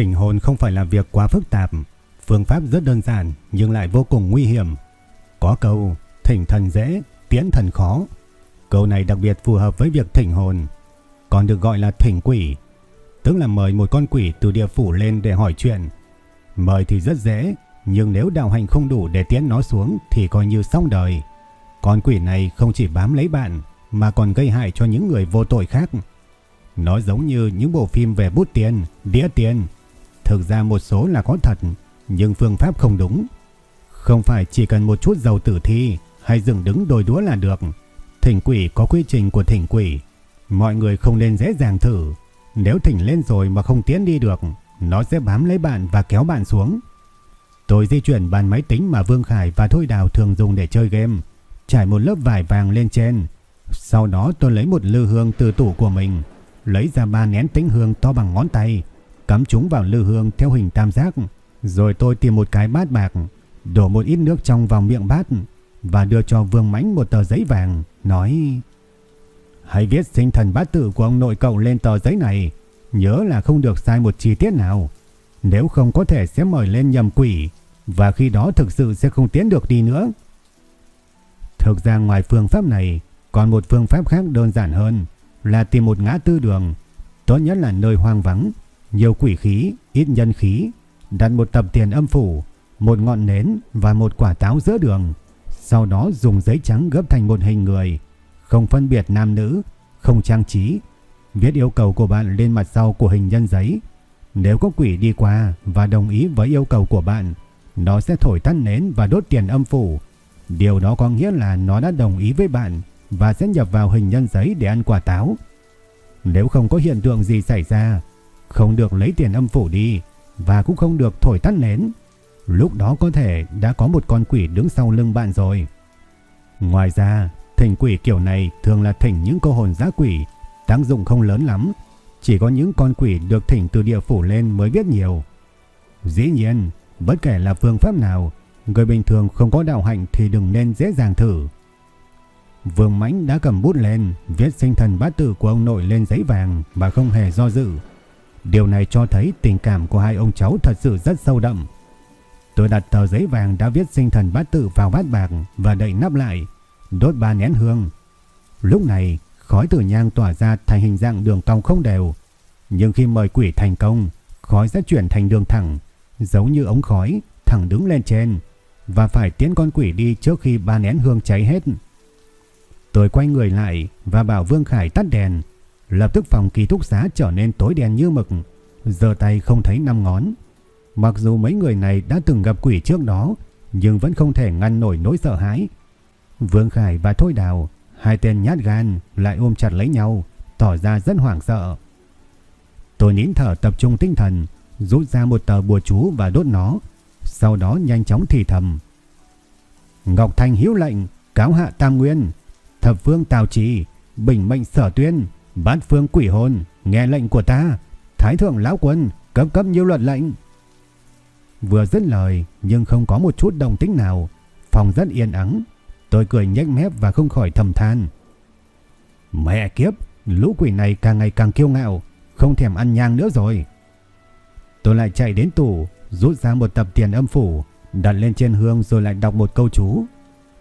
Thỉnh hồn không phải là việc quá phức tạp, phương pháp rất đơn giản nhưng lại vô cùng nguy hiểm. Có câu thỉnh thần dễ, tiễn thần khó. Câu này đặc biệt phù hợp với việc thỉnh hồn, còn được gọi là thỉnh quỷ, tức là mời một con quỷ từ địa phủ lên để hỏi chuyện. Mời thì rất dễ, nhưng nếu đạo hành không đủ để tiễn nó xuống thì coi như xong đời. Con quỷ này không chỉ bám lấy bạn mà còn gây hại cho những người vô tội khác. Nó giống như những bộ phim về bút tiền, đĩa tiền, Thực ra một số là có thật, nhưng phương pháp không đúng. Không phải chỉ cần một chút dầu tử thi hay dừng đứng đồi đũa là được. Thỉnh quỷ có quy trình của thỉnh quỷ. Mọi người không nên dễ dàng thử. Nếu thỉnh lên rồi mà không tiến đi được, nó sẽ bám lấy bạn và kéo bạn xuống. Tôi di chuyển bàn máy tính mà Vương Khải và Thôi Đào thường dùng để chơi game, trải một lớp vải vàng lên trên. Sau đó tôi lấy một lư hương từ tủ của mình, lấy ra ba nén tính hương to bằng ngón tay, cắm chúng vào lư hương theo hình tam giác, rồi tôi tìm một cái bát bạc, đổ một ít nước trong vào miệng bát và đưa cho Vương Mãnh một tờ giấy vàng, nói: "Hãy viết sinh thần bát tự của ông nội cậu lên tờ giấy này, nhớ là không được sai một chi tiết nào, nếu không có thể sẽ mời lên nhầm quỷ và khi đó thực sự sẽ không tiến được đi nữa." Thực ra ngoài phương pháp này, còn một phương pháp khác đơn giản hơn là tìm một ngã tư đường, tốt nhất là nơi hoang vắng nhiều quỷ khí, ít nhân khí, đặt một tập tiền âm phủ, một ngọn nến và một quả táo giữa đường. Sau đó dùng giấy trắng gấp thành một hình người, không phân biệt nam nữ, không trang trí. Viết yêu cầu của bạn lên mặt sau của hình nhân giấy. Nếu có quỷ đi qua và đồng ý với yêu cầu của bạn, nó sẽ thổi tắt nến và đốt tiền âm phủ. Điều đó có nghĩa là nó đã đồng ý với bạn và sẽ nhập vào hình nhân giấy để ăn quả táo. Nếu không có hiện tượng gì xảy ra, không được lấy tiền âm phủ đi và cũng không được thổi tắt nến. Lúc đó có thể đã có một con quỷ đứng sau lưng bạn rồi. Ngoài ra, thỉnh quỷ kiểu này thường là thỉnh những cô hồn giá quỷ, tác dụng không lớn lắm. Chỉ có những con quỷ được thỉnh từ địa phủ lên mới biết nhiều. Dĩ nhiên, bất kể là phương pháp nào, người bình thường không có đạo hạnh thì đừng nên dễ dàng thử. Vương Mãnh đã cầm bút lên, viết sinh thần bát tử của ông nội lên giấy vàng mà không hề do dự. Điều này cho thấy tình cảm của hai ông cháu thật sự rất sâu đậm. Tôi đặt tờ giấy vàng đã viết sinh thần bát tự vào bát bạc và đậy nắp lại, đốt ba nén hương. Lúc này, khói từ nhang tỏa ra thành hình dạng đường cong không đều. Nhưng khi mời quỷ thành công, khói sẽ chuyển thành đường thẳng, giống như ống khói, thẳng đứng lên trên, và phải tiến con quỷ đi trước khi ba nén hương cháy hết. Tôi quay người lại và bảo Vương Khải tắt đèn, Lập tức phòng ký túc xá trở nên tối đen như mực, giờ tay không thấy năm ngón. Mặc dù mấy người này đã từng gặp quỷ trước đó, nhưng vẫn không thể ngăn nổi nỗi sợ hãi. Vương Khải và Thôi Đào, hai tên nhát gan lại ôm chặt lấy nhau, tỏ ra rất hoảng sợ. Tôi nín thở tập trung tinh thần, rút ra một tờ bùa chú và đốt nó, sau đó nhanh chóng thì thầm. Ngọc Thanh hiếu lệnh, cáo hạ Tam Nguyên, thập phương Tào Trì, bình mệnh sở tuyên, Bát phương quỷ hồn, nghe lệnh của ta. Thái thượng lão quân, cấp cấp nhiều luật lệnh. Vừa dứt lời, nhưng không có một chút đồng tính nào. Phòng rất yên ắng. Tôi cười nhếch mép và không khỏi thầm than. Mẹ kiếp, lũ quỷ này càng ngày càng kiêu ngạo, không thèm ăn nhang nữa rồi. Tôi lại chạy đến tủ, rút ra một tập tiền âm phủ, đặt lên trên hương rồi lại đọc một câu chú.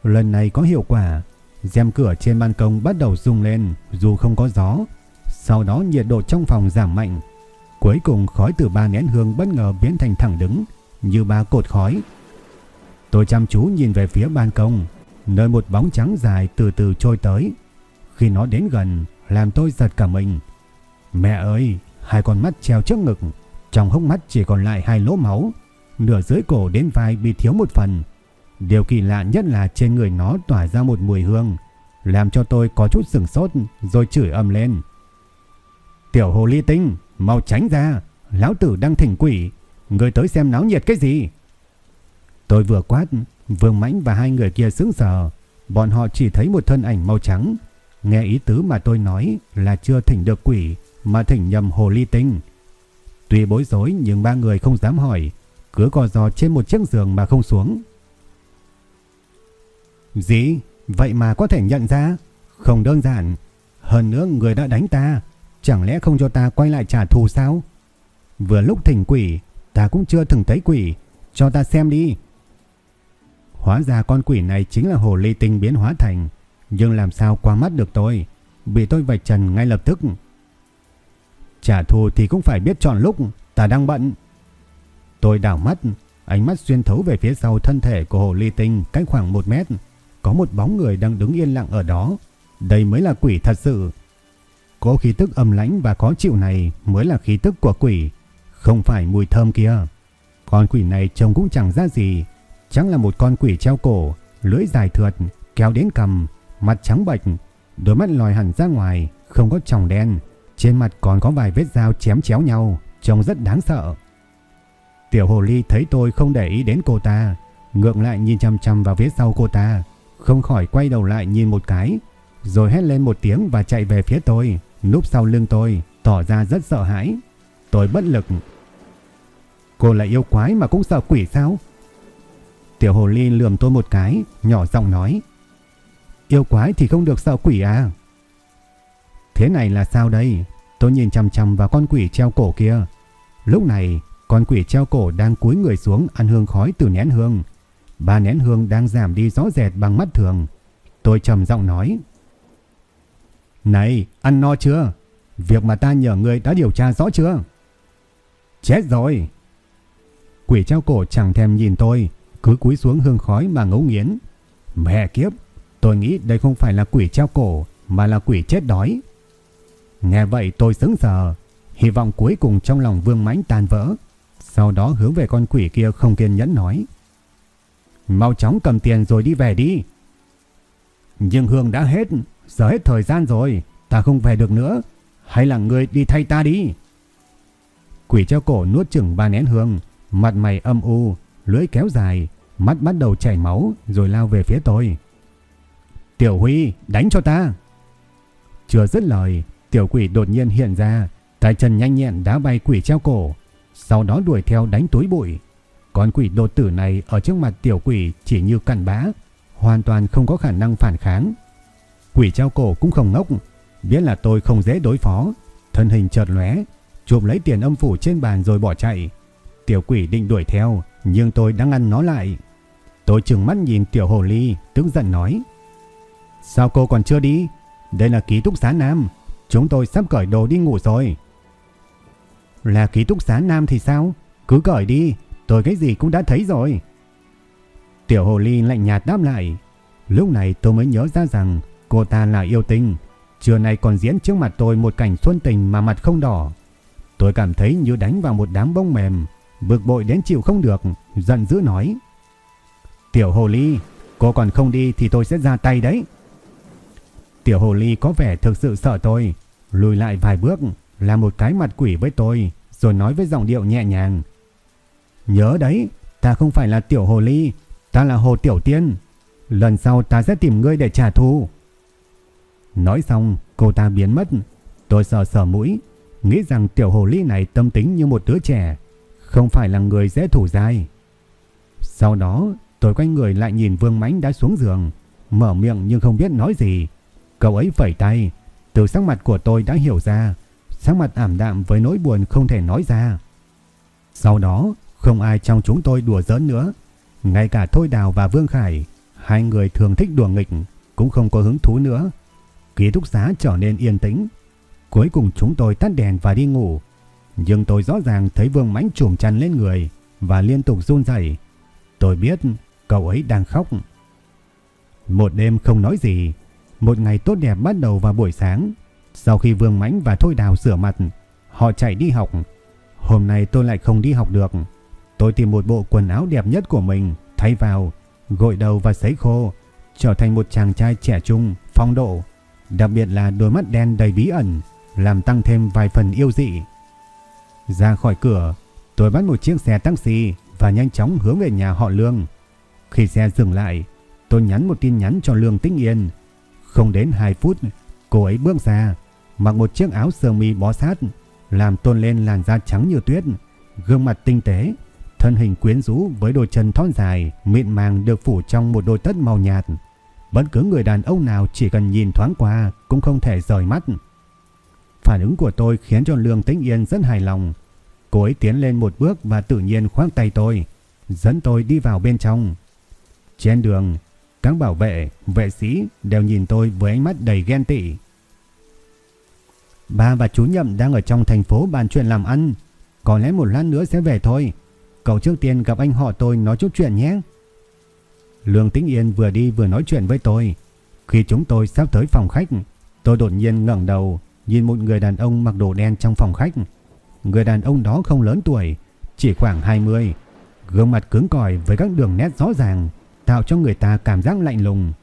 Lần này có hiệu quả, rèm cửa trên ban công bắt đầu rung lên dù không có gió. Sau đó nhiệt độ trong phòng giảm mạnh. Cuối cùng khói từ ba nén hương bất ngờ biến thành thẳng đứng như ba cột khói. Tôi chăm chú nhìn về phía ban công, nơi một bóng trắng dài từ từ trôi tới. Khi nó đến gần, làm tôi giật cả mình. Mẹ ơi, hai con mắt treo trước ngực, trong hốc mắt chỉ còn lại hai lỗ máu, nửa dưới cổ đến vai bị thiếu một phần. Điều kỳ lạ nhất là trên người nó tỏa ra một mùi hương, làm cho tôi có chút sừng sốt rồi chửi ầm lên. Tiểu hồ ly tinh, mau tránh ra, lão tử đang thỉnh quỷ, người tới xem náo nhiệt cái gì? Tôi vừa quát, Vương Mãnh và hai người kia sững sờ, bọn họ chỉ thấy một thân ảnh màu trắng. Nghe ý tứ mà tôi nói là chưa thỉnh được quỷ, mà thỉnh nhầm hồ ly tinh. Tuy bối rối nhưng ba người không dám hỏi, cứ co giò trên một chiếc giường mà không xuống. Gì? Vậy mà có thể nhận ra? Không đơn giản. Hơn nữa người đã đánh ta, chẳng lẽ không cho ta quay lại trả thù sao? Vừa lúc thỉnh quỷ, ta cũng chưa từng thấy quỷ, cho ta xem đi. Hóa ra con quỷ này chính là hồ ly tinh biến hóa thành, nhưng làm sao qua mắt được tôi, bị tôi vạch trần ngay lập tức. Trả thù thì cũng phải biết chọn lúc, ta đang bận. Tôi đảo mắt, ánh mắt xuyên thấu về phía sau thân thể của hồ ly tinh cách khoảng 1 mét. Có một bóng người đang đứng yên lặng ở đó. Đây mới là quỷ thật sự. Có khí tức âm lãnh và khó chịu này mới là khí tức của quỷ, không phải mùi thơm kia. Con quỷ này trông cũng chẳng ra gì, chắc là một con quỷ treo cổ, lưỡi dài thượt, kéo đến cầm, mặt trắng bệch, đôi mắt lòi hẳn ra ngoài, không có tròng đen, trên mặt còn có vài vết dao chém chéo nhau, trông rất đáng sợ. Tiểu hồ ly thấy tôi không để ý đến cô ta, ngượng lại nhìn chăm chăm vào phía sau cô ta, không khỏi quay đầu lại nhìn một cái, rồi hét lên một tiếng và chạy về phía tôi, núp sau lưng tôi, tỏ ra rất sợ hãi. Tôi bất lực. Cô là yêu quái mà cũng sợ quỷ sao? Tiểu hồ ly lườm tôi một cái, nhỏ giọng nói. Yêu quái thì không được sợ quỷ à? Thế này là sao đây? Tôi nhìn chằm chằm vào con quỷ treo cổ kia. Lúc này, con quỷ treo cổ đang cúi người xuống ăn hương khói từ nén hương. Ba nén hương đang giảm đi rõ rệt bằng mắt thường. Tôi trầm giọng nói. Này, ăn no chưa? Việc mà ta nhờ người đã điều tra rõ chưa? Chết rồi! Quỷ treo cổ chẳng thèm nhìn tôi, cứ cúi xuống hương khói mà ngấu nghiến. Mẹ kiếp, tôi nghĩ đây không phải là quỷ treo cổ, mà là quỷ chết đói. Nghe vậy tôi sững sờ, hy vọng cuối cùng trong lòng Vương Mãnh tan vỡ. Sau đó hướng về con quỷ kia không kiên nhẫn nói. Mau chóng cầm tiền rồi đi về đi. Nhưng hương đã hết, giờ hết thời gian rồi, ta không về được nữa. Hay là người đi thay ta đi. Quỷ treo cổ nuốt chừng ba nén hương, mặt mày âm u, lưỡi kéo dài, mắt bắt đầu chảy máu rồi lao về phía tôi. Tiểu Huy, đánh cho ta. Chưa dứt lời, tiểu quỷ đột nhiên hiện ra, tay chân nhanh nhẹn đá bay quỷ treo cổ, sau đó đuổi theo đánh túi bụi. Con quỷ đột tử này ở trước mặt tiểu quỷ chỉ như cặn bã, hoàn toàn không có khả năng phản kháng. Quỷ treo cổ cũng không ngốc, biết là tôi không dễ đối phó, thân hình chợt lóe, chụp lấy tiền âm phủ trên bàn rồi bỏ chạy. Tiểu quỷ định đuổi theo, nhưng tôi đang ngăn nó lại. Tôi trừng mắt nhìn tiểu hồ ly, tức giận nói. Sao cô còn chưa đi? Đây là ký túc xá nam. Chúng tôi sắp cởi đồ đi ngủ rồi. Là ký túc xá nam thì sao? Cứ cởi đi, tôi cái gì cũng đã thấy rồi. Tiểu hồ ly lạnh nhạt đáp lại. Lúc này tôi mới nhớ ra rằng cô ta là yêu tinh. Trưa nay còn diễn trước mặt tôi một cảnh xuân tình mà mặt không đỏ. Tôi cảm thấy như đánh vào một đám bông mềm. Bực bội đến chịu không được, giận dữ nói. Tiểu hồ ly, cô còn không đi thì tôi sẽ ra tay đấy. Tiểu hồ ly có vẻ thực sự sợ tôi, lùi lại vài bước, làm một cái mặt quỷ với tôi, rồi nói với giọng điệu nhẹ nhàng. Nhớ đấy, ta không phải là tiểu hồ ly, ta là hồ tiểu tiên. Lần sau ta sẽ tìm ngươi để trả thù. Nói xong, cô ta biến mất. Tôi sờ sờ mũi, nghĩ rằng tiểu hồ ly này tâm tính như một đứa trẻ, không phải là người dễ thủ dai. Sau đó, tôi quay người lại nhìn Vương Mãnh đã xuống giường, mở miệng nhưng không biết nói gì. Cậu ấy phẩy tay, từ sắc mặt của tôi đã hiểu ra, sắc mặt ảm đạm với nỗi buồn không thể nói ra. Sau đó, không ai trong chúng tôi đùa giỡn nữa, ngay cả Thôi Đào và Vương Khải, hai người thường thích đùa nghịch, cũng không có hứng thú nữa. Ký túc xá trở nên yên tĩnh. Cuối cùng chúng tôi tắt đèn và đi ngủ. Nhưng tôi rõ ràng thấy Vương Mãnh trùm chăn lên người và liên tục run rẩy. Tôi biết cậu ấy đang khóc. Một đêm không nói gì, một ngày tốt đẹp bắt đầu vào buổi sáng. Sau khi Vương Mãnh và Thôi Đào sửa mặt, họ chạy đi học. Hôm nay tôi lại không đi học được. Tôi tìm một bộ quần áo đẹp nhất của mình, thay vào, gội đầu và sấy khô, trở thành một chàng trai trẻ trung, phong độ, đặc biệt là đôi mắt đen đầy bí ẩn, làm tăng thêm vài phần yêu dị. Ra khỏi cửa, tôi bắt một chiếc xe taxi và nhanh chóng hướng về nhà họ Lương. Khi xe dừng lại, tôi nhắn một tin nhắn cho Lương Tĩnh Yên. Không đến 2 phút, cô ấy bước ra, mặc một chiếc áo sơ mi bó sát, làm tôn lên làn da trắng như tuyết, gương mặt tinh tế, thân hình quyến rũ với đôi chân thon dài, mịn màng được phủ trong một đôi tất màu nhạt. Bất cứ người đàn ông nào chỉ cần nhìn thoáng qua cũng không thể rời mắt. Phản ứng của tôi khiến cho Lương Tĩnh Yên rất hài lòng. Cô ấy tiến lên một bước và tự nhiên khoác tay tôi, dẫn tôi đi vào bên trong. Trên đường, các bảo vệ, vệ sĩ đều nhìn tôi với ánh mắt đầy ghen tị. Ba và chú Nhậm đang ở trong thành phố bàn chuyện làm ăn. Có lẽ một lát nữa sẽ về thôi. Cậu trước tiên gặp anh họ tôi nói chút chuyện nhé. Lương Tĩnh Yên vừa đi vừa nói chuyện với tôi. Khi chúng tôi sắp tới phòng khách, tôi đột nhiên ngẩng đầu nhìn một người đàn ông mặc đồ đen trong phòng khách. Người đàn ông đó không lớn tuổi, chỉ khoảng 20, gương mặt cứng cỏi với các đường nét rõ ràng, tạo cho người ta cảm giác lạnh lùng.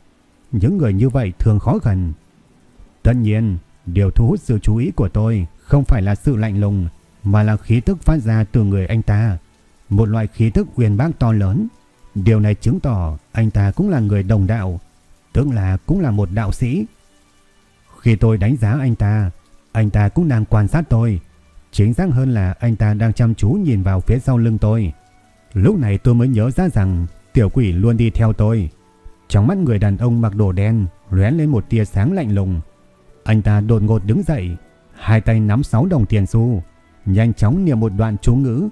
Những người như vậy thường khó gần. Tất nhiên, điều thu hút sự chú ý của tôi không phải là sự lạnh lùng, mà là khí tức phát ra từ người anh ta. Một loại khí tức quyền bác to lớn. Điều này chứng tỏ anh ta cũng là người đồng đạo, tức là cũng là một đạo sĩ. Khi tôi đánh giá anh ta, anh ta cũng đang quan sát tôi. Chính xác hơn là anh ta đang chăm chú nhìn vào phía sau lưng tôi. Lúc này tôi mới nhớ ra rằng tiểu quỷ luôn đi theo tôi. Trong mắt người đàn ông mặc đồ đen lóe lên một tia sáng lạnh lùng. Anh ta đột ngột đứng dậy, hai tay nắm sáu đồng tiền xu, nhanh chóng niệm một đoạn chú ngữ.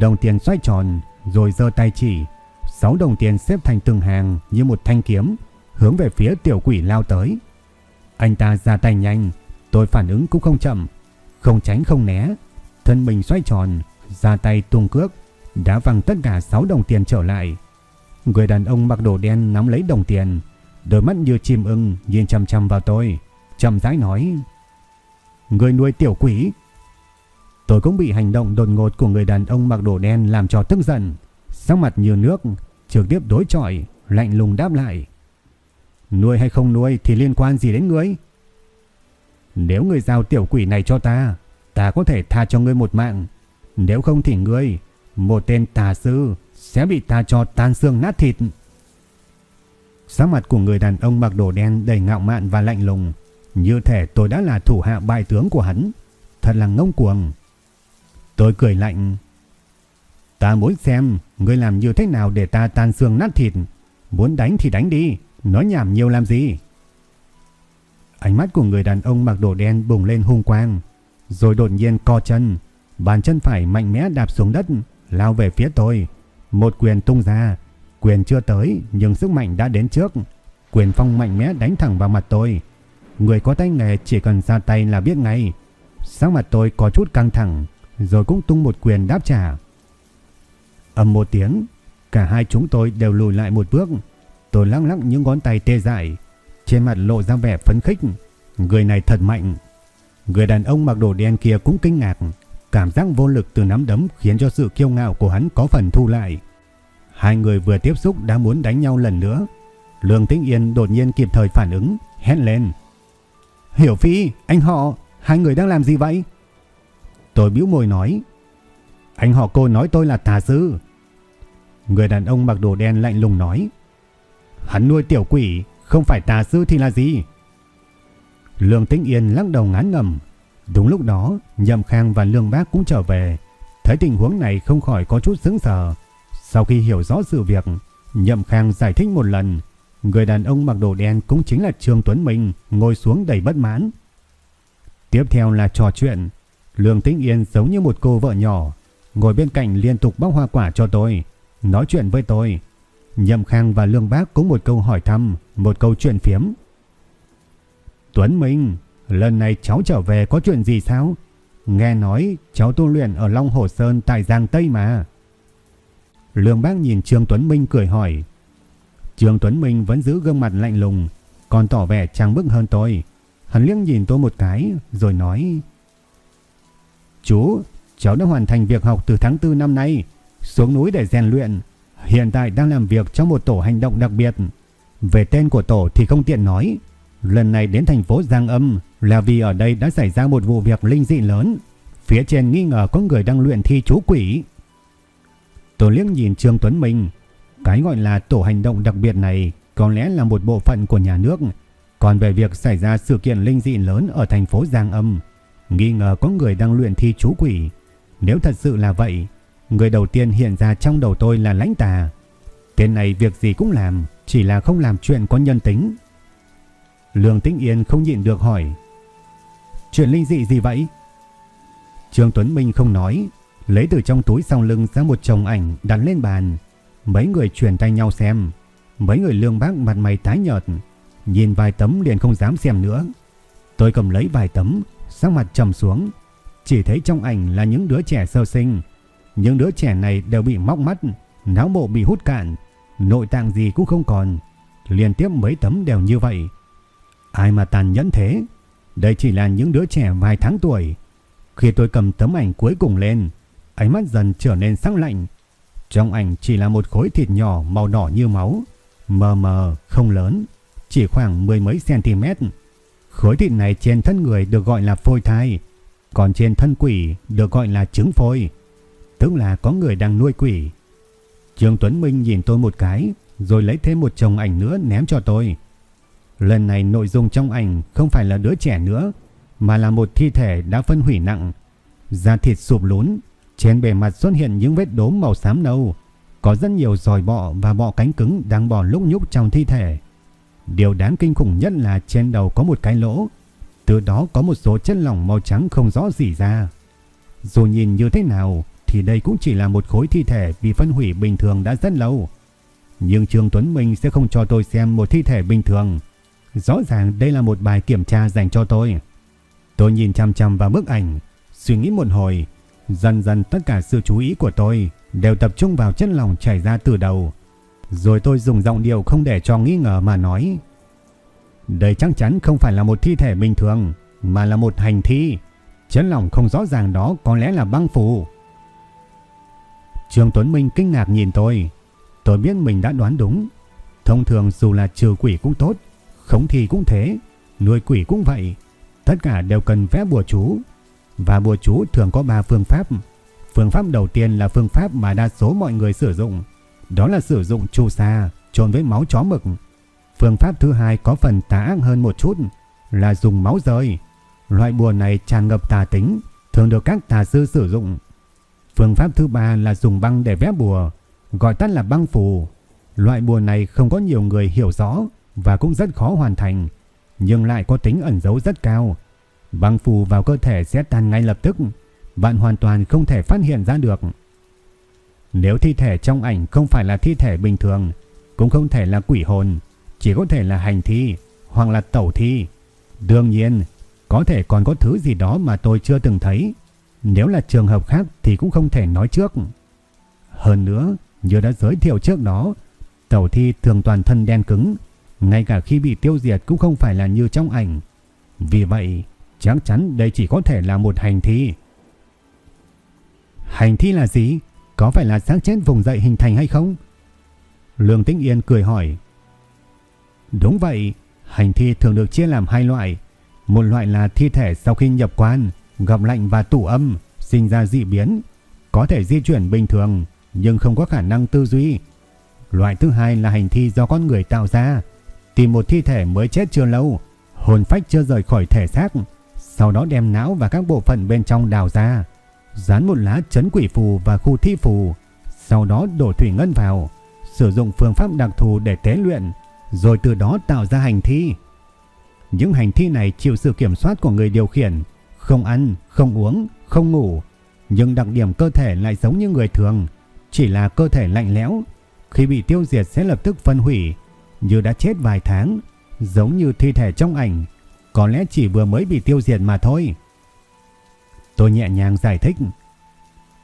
Đồng tiền xoay tròn rồi giơ tay chỉ, sáu đồng tiền xếp thành từng hàng như một thanh kiếm, hướng về phía tiểu quỷ lao tới. Anh ta ra tay nhanh, tôi phản ứng cũng không chậm, không tránh không né, thân mình xoay tròn, ra tay tung cước, đá văng tất cả sáu đồng tiền trở lại. Người đàn ông mặc đồ đen nắm lấy đồng tiền, đôi mắt như chim ưng nhìn chằm chằm vào tôi, chậm rãi nói: "Người nuôi tiểu quỷ." Tôi cũng bị hành động đột ngột của người đàn ông mặc đồ đen làm cho tức giận, sắc mặt như nước, trực tiếp đối chọi, lạnh lùng đáp lại: "Nuôi hay không nuôi thì liên quan gì đến ngươi?" Nếu ngươi giao tiểu quỷ này cho ta, ta có thể tha cho ngươi một mạng. Nếu không thì ngươi, một tên tà sư, sẽ bị ta cho tan xương nát thịt. Sắc mặt của người đàn ông mặc đồ đen đầy ngạo mạn và lạnh lùng. Như thể tôi đã là thủ hạ bài tướng của hắn. Thật là ngông cuồng. Tôi cười lạnh. Ta muốn xem ngươi làm như thế nào để ta tan xương nát thịt. Muốn đánh thì đánh đi. Nói nhảm nhiều làm gì. Ánh mắt của người đàn ông mặc đồ đen bùng lên hung quang. Rồi đột nhiên co chân. Bàn chân phải mạnh mẽ đạp xuống đất. Lao về phía tôi. Một quyền tung ra. Quyền chưa tới, nhưng sức mạnh đã đến trước. Quyền phong mạnh mẽ đánh thẳng vào mặt tôi. Người có tay nghề chỉ cần ra tay là biết ngay. sáng mặt tôi có chút căng thẳng. Rồi cũng tung một quyền đáp trả. Âm một tiếng. Cả hai chúng tôi đều lùi lại một bước. Tôi lắc lắc những ngón tay tê dại. Trên mặt lộ ra vẻ phấn khích. Người này thật mạnh. Người đàn ông mặc đồ đen kia cũng kinh ngạc. Cảm giác vô lực từ nắm đấm khiến cho sự kiêu ngạo của hắn có phần thu lại. Hai người vừa tiếp xúc đã muốn đánh nhau lần nữa. Lương Tĩnh Yên đột nhiên kịp thời phản ứng, hét lên. Hiểu Phi, anh họ, hai người đang làm gì vậy? Tôi bĩu môi nói. Anh họ cô nói tôi là tà sư. Người đàn ông mặc đồ đen lạnh lùng nói. Hắn nuôi tiểu quỷ, không phải tà sư thì là gì? Lương Tĩnh Yên lắc đầu ngán ngầm. Đúng lúc đó, Nhậm Khang và Lương Bác cũng trở về. Thấy tình huống này không khỏi có chút sững sờ. Sau khi hiểu rõ sự việc, Nhậm Khang giải thích một lần. Người đàn ông mặc đồ đen cũng chính là Trương Tuấn Minh, ngồi xuống đầy bất mãn. Tiếp theo là trò chuyện. Lương Tĩnh Yên giống như một cô vợ nhỏ, ngồi bên cạnh liên tục bóc hoa quả cho tôi, nói chuyện với tôi. Nhậm Khang và Lương Bác cũng một câu hỏi thăm, một câu chuyện phiếm. Tuấn Minh, lần này cháu trở về có chuyện gì sao? Nghe nói cháu tu luyện ở Long Hồ Sơn tại Giang Tây mà. Lương Bác nhìn Trương Tuấn Minh cười hỏi. Trương Tuấn Minh vẫn giữ gương mặt lạnh lùng, còn tỏ vẻ trang bức hơn tôi. Hắn liếc nhìn tôi một cái rồi nói. Chú, cháu đã hoàn thành việc học từ tháng 4 năm nay, xuống núi để rèn luyện. Hiện tại đang làm việc trong một tổ hành động đặc biệt. Về tên của tổ thì không tiện nói. Lần này đến thành phố Giang Âm là vì ở đây đã xảy ra một vụ việc linh dị lớn. Phía trên nghi ngờ có người đang luyện thi chú quỷ. Tôi liếc nhìn Trương Tuấn Minh. Cái gọi là tổ hành động đặc biệt này có lẽ là một bộ phận của nhà nước. Còn về việc xảy ra sự kiện linh dị lớn ở thành phố Giang Âm, nghi ngờ có người đang luyện thi chú quỷ. Nếu thật sự là vậy, người đầu tiên hiện ra trong đầu tôi là lãnh tà. Tên này việc gì cũng làm, chỉ là không làm chuyện có nhân tính. Lương Tĩnh Yên không nhịn được hỏi. Chuyện linh dị gì vậy? Trương Tuấn Minh không nói, lấy từ trong túi sau lưng ra một chồng ảnh đặt lên bàn. Mấy người chuyển tay nhau xem. Mấy người lương bác mặt mày tái nhợt, nhìn vài tấm liền không dám xem nữa. Tôi cầm lấy vài tấm, sắc mặt trầm xuống, chỉ thấy trong ảnh là những đứa trẻ sơ sinh. Những đứa trẻ này đều bị móc mắt, não bộ bị hút cạn, nội tạng gì cũng không còn. Liên tiếp mấy tấm đều như vậy. Ai mà tàn nhẫn thế? Đây chỉ là những đứa trẻ vài tháng tuổi. Khi tôi cầm tấm ảnh cuối cùng lên, ánh mắt dần trở nên sắc lạnh. Trong ảnh chỉ là một khối thịt nhỏ màu đỏ như máu, mờ mờ, không lớn, chỉ khoảng mười mấy centimet. Khối thịt này trên thân người được gọi là phôi thai, còn trên thân quỷ được gọi là trứng phôi, tức là có người đang nuôi quỷ. Trương Tuấn Minh nhìn tôi một cái, rồi lấy thêm một chồng ảnh nữa ném cho tôi. Lần này nội dung trong ảnh không phải là đứa trẻ nữa, mà là một thi thể đã phân hủy nặng. Da thịt sụp lún, trên bề mặt xuất hiện những vết đốm màu xám nâu, có rất nhiều giòi bọ và bọ cánh cứng đang bò lúc nhúc trong thi thể. Điều đáng kinh khủng nhất là trên đầu có một cái lỗ, từ đó có một số chất lỏng màu trắng không rõ gì ra. Dù nhìn như thế nào thì đây cũng chỉ là một khối thi thể bị phân hủy bình thường đã rất lâu. Nhưng Trương Tuấn Minh sẽ không cho tôi xem một thi thể bình thường. Rõ ràng đây là một bài kiểm tra dành cho tôi. Tôi nhìn chăm chăm vào bức ảnh, suy nghĩ một hồi. Dần dần tất cả sự chú ý của tôi đều tập trung vào chất lỏng chảy ra từ đầu. Rồi tôi dùng giọng điệu không để cho nghi ngờ mà nói. Đây chắc chắn không phải là một thi thể bình thường, mà là một hành thi. Chấn lòng không rõ ràng đó có lẽ là băng phù. Trương Tuấn Minh kinh ngạc nhìn tôi. Tôi biết mình đã đoán đúng. Thông thường dù là trừ quỷ cũng tốt, khống thi cũng thế, nuôi quỷ cũng vậy. Tất cả đều cần phép bùa chú. Và bùa chú thường có 3 phương pháp. Phương pháp đầu tiên là phương pháp mà đa số mọi người sử dụng. Đó là sử dụng chu sa trộn với máu chó mực. Phương pháp thứ hai có phần tà ác hơn một chút là dùng máu rơi. Loại bùa này tràn ngập tà tính, thường được các tà sư sử dụng. Phương pháp thứ ba là dùng băng để vẽ bùa, gọi tắt là băng phù. Loại bùa này không có nhiều người hiểu rõ và cũng rất khó hoàn thành, nhưng lại có tính ẩn giấu rất cao. Băng phù vào cơ thể sẽ tan ngay lập tức, bạn hoàn toàn không thể phát hiện ra được. Nếu thi thể trong ảnh không phải là thi thể bình thường, cũng không thể là quỷ hồn, chỉ có thể là hành thi hoặc là tẩu thi. Đương nhiên, có thể còn có thứ gì đó mà tôi chưa từng thấy. Nếu là trường hợp khác thì cũng không thể nói trước. Hơn nữa, như đã giới thiệu trước đó, tẩu thi thường toàn thân đen cứng, ngay cả khi bị tiêu diệt cũng không phải là như trong ảnh. Vì vậy, chắc chắn đây chỉ có thể là một hành thi. Hành thi là gì? Có phải là xác chết vùng dậy hình thành hay không? Lương Tĩnh Yên cười hỏi. Đúng vậy, hành thi thường được chia làm hai loại. Một loại là thi thể sau khi nhập quan, gặp lạnh và tủ âm, sinh ra dị biến, có thể di chuyển bình thường nhưng không có khả năng tư duy. Loại thứ hai là hành thi do con người tạo ra, tìm một thi thể mới chết chưa lâu, hồn phách chưa rời khỏi thể xác, sau đó đem não và các bộ phận bên trong đào ra, dán một lá chấn quỷ phù và khu thi phù, sau đó đổ thủy ngân vào, sử dụng phương pháp đặc thù để tế luyện, rồi từ đó tạo ra hành thi. Những hành thi này chịu sự kiểm soát của người điều khiển, không ăn, không uống, không ngủ, nhưng đặc điểm cơ thể lại giống như người thường, chỉ là cơ thể lạnh lẽo, khi bị tiêu diệt sẽ lập tức phân hủy, như đã chết vài tháng, giống như thi thể trong ảnh, có lẽ chỉ vừa mới bị tiêu diệt mà thôi. Tôi nhẹ nhàng giải thích.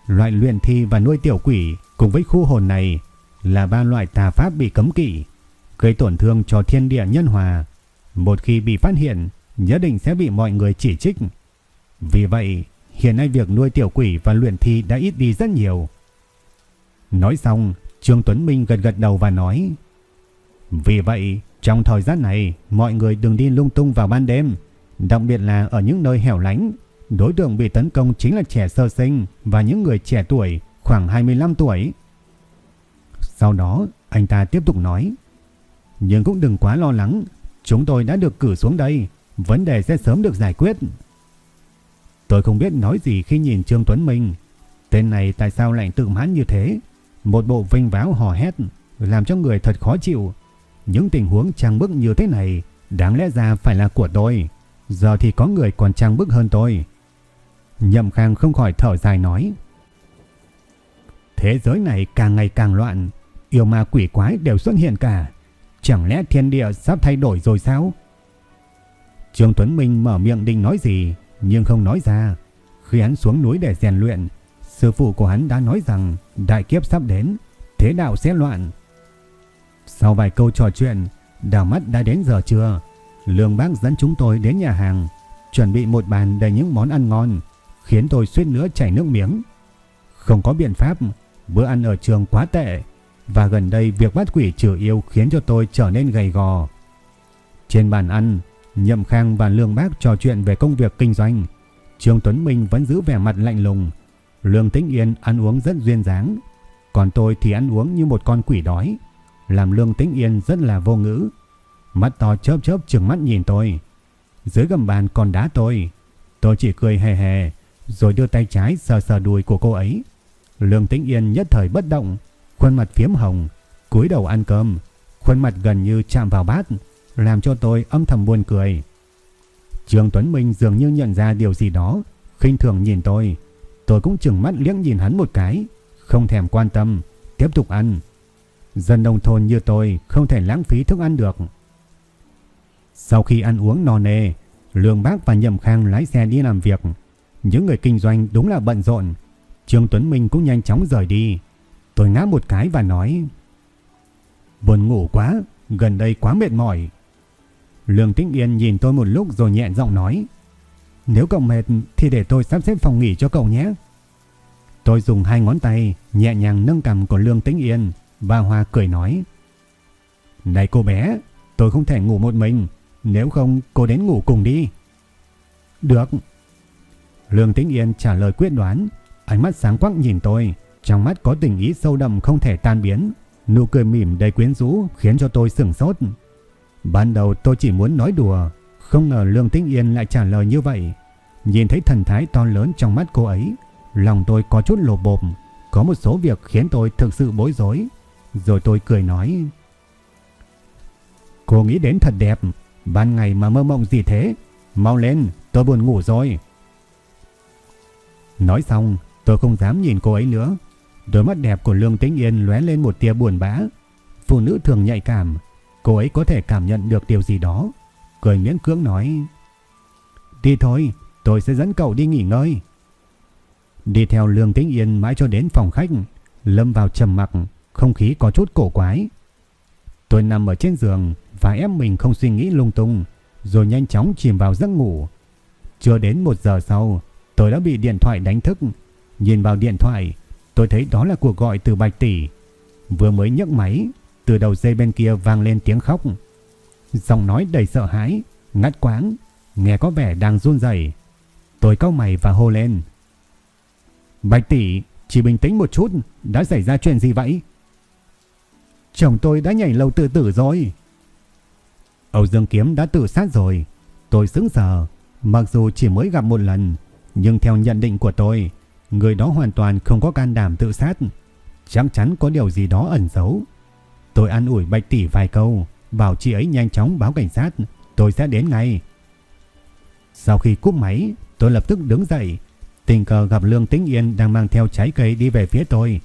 Loại luyện thi và nuôi tiểu quỷ cùng với khu hồn này là ba loại tà pháp bị cấm kỵ, gây tổn thương cho thiên địa nhân hòa. Một khi bị phát hiện, nhất định sẽ bị mọi người chỉ trích. Vì vậy, hiện nay việc nuôi tiểu quỷ và luyện thi đã ít đi rất nhiều. Nói xong, Trương Tuấn Minh gật gật đầu và nói Vì vậy, trong thời gian này, mọi người đừng đi lung tung vào ban đêm, đặc biệt là ở những nơi hẻo lánh. Đối tượng bị tấn công chính là trẻ sơ sinh và những người trẻ tuổi, khoảng 25 tuổi. Sau đó, anh ta tiếp tục nói Nhưng cũng đừng quá lo lắng, chúng tôi đã được cử xuống đây, vấn đề sẽ sớm được giải quyết. Tôi không biết nói gì khi nhìn Trương Tuấn Minh. Tên này tại sao lại tự mãn như thế? Một bộ vinh váo hò hét, làm cho người thật khó chịu. Những tình huống trang bức như thế này đáng lẽ ra phải là của tôi. Giờ thì có người còn trang bức hơn tôi. Nhậm Khang không khỏi thở dài nói. Thế giới này càng ngày càng loạn, yêu ma quỷ quái đều xuất hiện cả. Chẳng lẽ thiên địa sắp thay đổi rồi sao? Trương Tuấn Minh mở miệng định nói gì, nhưng không nói ra. Khi hắn xuống núi để rèn luyện, sư phụ của hắn đã nói rằng đại kiếp sắp đến, thế đạo sẽ loạn. Sau vài câu trò chuyện, đảo mắt đã đến giờ trưa. Lương bác dẫn chúng tôi đến nhà hàng, chuẩn bị một bàn đầy những món ăn ngon, khiến tôi suýt nữa chảy nước miếng. Không có biện pháp, bữa ăn ở trường quá tệ, và gần đây việc bắt quỷ trừ yêu khiến cho tôi trở nên gầy gò. Trên bàn ăn, Nhậm Khang và Lương Bác trò chuyện về công việc kinh doanh. Trương Tuấn Minh vẫn giữ vẻ mặt lạnh lùng. Lương Tĩnh Yên ăn uống rất duyên dáng. Còn tôi thì ăn uống như một con quỷ đói. Làm Lương Tĩnh Yên rất là vô ngữ. Mắt to chớp chớp trừng mắt nhìn tôi. Dưới gầm bàn còn đá tôi. Tôi chỉ cười hề hề. Rồi đưa tay trái sờ sờ đùi của cô ấy. Lương Tĩnh Yên nhất thời bất động. Khuôn mặt phiếm hồng. cúi đầu ăn cơm. Khuôn mặt gần như chạm vào bát làm cho tôi âm thầm buồn cười. Trương Tuấn Minh dường như nhận ra điều gì đó, khinh thường nhìn tôi. Tôi cũng chừng mắt liếc nhìn hắn một cái, không thèm quan tâm, tiếp tục ăn. Dân nông thôn như tôi không thể lãng phí thức ăn được. Sau khi ăn uống no nê, Lương Bác và Nhậm Khang lái xe đi làm việc. Những người kinh doanh đúng là bận rộn. Trương Tuấn Minh cũng nhanh chóng rời đi. Tôi ngáp một cái và nói Buồn ngủ quá, gần đây quá mệt mỏi. Lương Tĩnh Yên nhìn tôi một lúc rồi nhẹ giọng nói. Nếu cậu mệt thì để tôi sắp xếp phòng nghỉ cho cậu nhé. Tôi dùng hai ngón tay nhẹ nhàng nâng cầm của Lương Tĩnh Yên và Hoa cười nói. Này cô bé, tôi không thể ngủ một mình. Nếu không cô đến ngủ cùng đi. Được. Lương Tĩnh Yên trả lời quyết đoán. Ánh mắt sáng quắc nhìn tôi. Trong mắt có tình ý sâu đậm không thể tan biến. Nụ cười mỉm đầy quyến rũ khiến cho tôi sửng sốt. Ban đầu tôi chỉ muốn nói đùa, không ngờ Lương Tĩnh Yên lại trả lời như vậy. Nhìn thấy thần thái to lớn trong mắt cô ấy, lòng tôi có chút lột bộp, có một số việc khiến tôi thực sự bối rối. Rồi tôi cười nói, Cô nghĩ đến thật đẹp, ban ngày mà mơ mộng gì thế? Mau lên, tôi buồn ngủ rồi. Nói xong, tôi không dám nhìn cô ấy nữa. Đôi mắt đẹp của Lương Tĩnh Yên lóe lên một tia buồn bã. Phụ nữ thường nhạy cảm, Cô ấy có thể cảm nhận được điều gì đó. Cười miễn cưỡng nói. Đi thôi, tôi sẽ dẫn cậu đi nghỉ ngơi. Đi theo Lương Tĩnh Yên mãi cho đến phòng khách. Lâm vào trầm mặc, không khí có chút cổ quái. Tôi nằm ở trên giường và ép mình không suy nghĩ lung tung. Rồi nhanh chóng chìm vào giấc ngủ. Chưa đến một giờ sau, tôi đã bị điện thoại đánh thức. Nhìn vào điện thoại, tôi thấy đó là cuộc gọi từ Bạch Tỷ. Vừa mới nhấc máy từ đầu dây bên kia vang lên tiếng khóc. Giọng nói đầy sợ hãi, ngắt quáng, nghe có vẻ đang run rẩy. Tôi cau mày và hô lên. Bạch tỷ, chỉ bình tĩnh một chút, đã xảy ra chuyện gì vậy? Chồng tôi đã nhảy lầu tự tử rồi. Âu Dương Kiếm đã tự sát rồi. Tôi sững sờ, mặc dù chỉ mới gặp một lần, nhưng theo nhận định của tôi, người đó hoàn toàn không có can đảm tự sát. Chắc chắn có điều gì đó ẩn giấu. Tôi an ủi Bạch Tỷ vài câu, bảo chị ấy nhanh chóng báo cảnh sát, tôi sẽ đến ngay. Sau khi cúp máy, tôi lập tức đứng dậy, tình cờ gặp Lương Tĩnh Yên đang mang theo trái cây đi về phía tôi.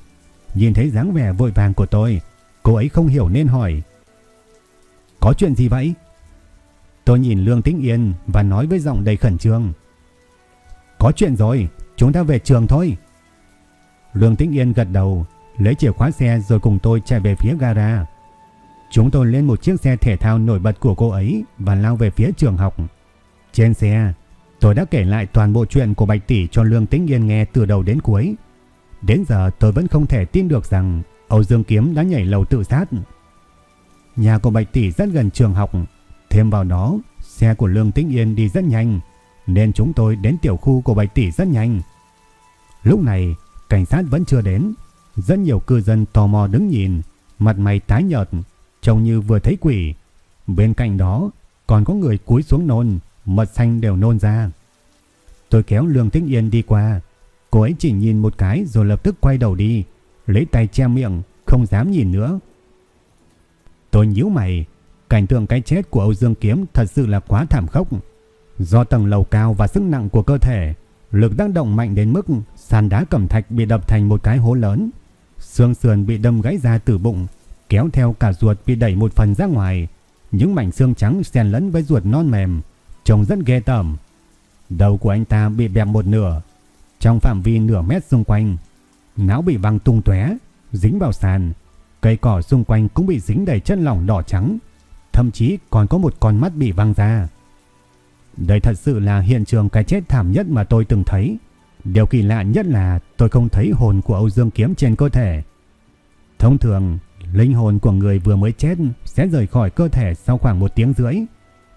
Nhìn thấy dáng vẻ vội vàng của tôi, cô ấy không hiểu nên hỏi. Có chuyện gì vậy? Tôi nhìn Lương Tĩnh Yên và nói với giọng đầy khẩn trương. Có chuyện rồi, chúng ta về trường thôi. Lương Tĩnh Yên gật đầu, lấy chìa khóa xe rồi cùng tôi chạy về phía gara. Chúng tôi lên một chiếc xe thể thao nổi bật của cô ấy và lao về phía trường học. Trên xe, Tôi đã kể lại toàn bộ chuyện của Bạch Tỷ cho Lương Tĩnh Yên nghe từ đầu đến cuối. Đến giờ tôi vẫn không thể tin được rằng Âu Dương Kiếm đã nhảy lầu tự sát. Nhà của Bạch Tỷ rất gần trường học. Thêm vào đó, xe của Lương Tĩnh Yên đi rất nhanh. Nên chúng tôi đến tiểu khu của Bạch Tỷ rất nhanh. Lúc này, cảnh sát vẫn chưa đến. Rất nhiều cư dân tò mò đứng nhìn, mặt mày tái nhợt, trông như vừa thấy quỷ. Bên cạnh đó, còn có người cúi xuống nôn, mật xanh đều nôn ra. Tôi kéo Lương Tĩnh Yên đi qua, cô ấy chỉ nhìn một cái rồi lập tức quay đầu đi, lấy tay che miệng, không dám nhìn nữa. Tôi nhíu mày, cảnh tượng cái chết của Âu Dương Kiếm thật sự là quá thảm khốc. Do tầng lầu cao và sức nặng của cơ thể, lực tác động mạnh đến mức sàn đá cẩm thạch bị đập thành một cái hố lớn. Xương sườn bị đâm gãy ra từ bụng, kéo theo cả ruột bị đẩy một phần ra ngoài. Những mảnh xương trắng xen lẫn với ruột non mềm, trông rất ghê tởm. Đầu của anh ta bị bẹp một nửa, trong phạm vi nửa mét xung quanh. Não bị văng tung tóe, dính vào sàn. Cây cỏ xung quanh cũng bị dính đầy chân lỏng đỏ trắng, thậm chí còn có một con mắt bị văng ra. Đây thật sự là hiện trường cái chết thảm nhất mà tôi từng thấy. Điều kỳ lạ nhất là tôi không thấy hồn của Âu Dương Kiếm trên cơ thể. Thông thường, linh hồn của người vừa mới chết sẽ rời khỏi cơ thể sau khoảng một tiếng rưỡi.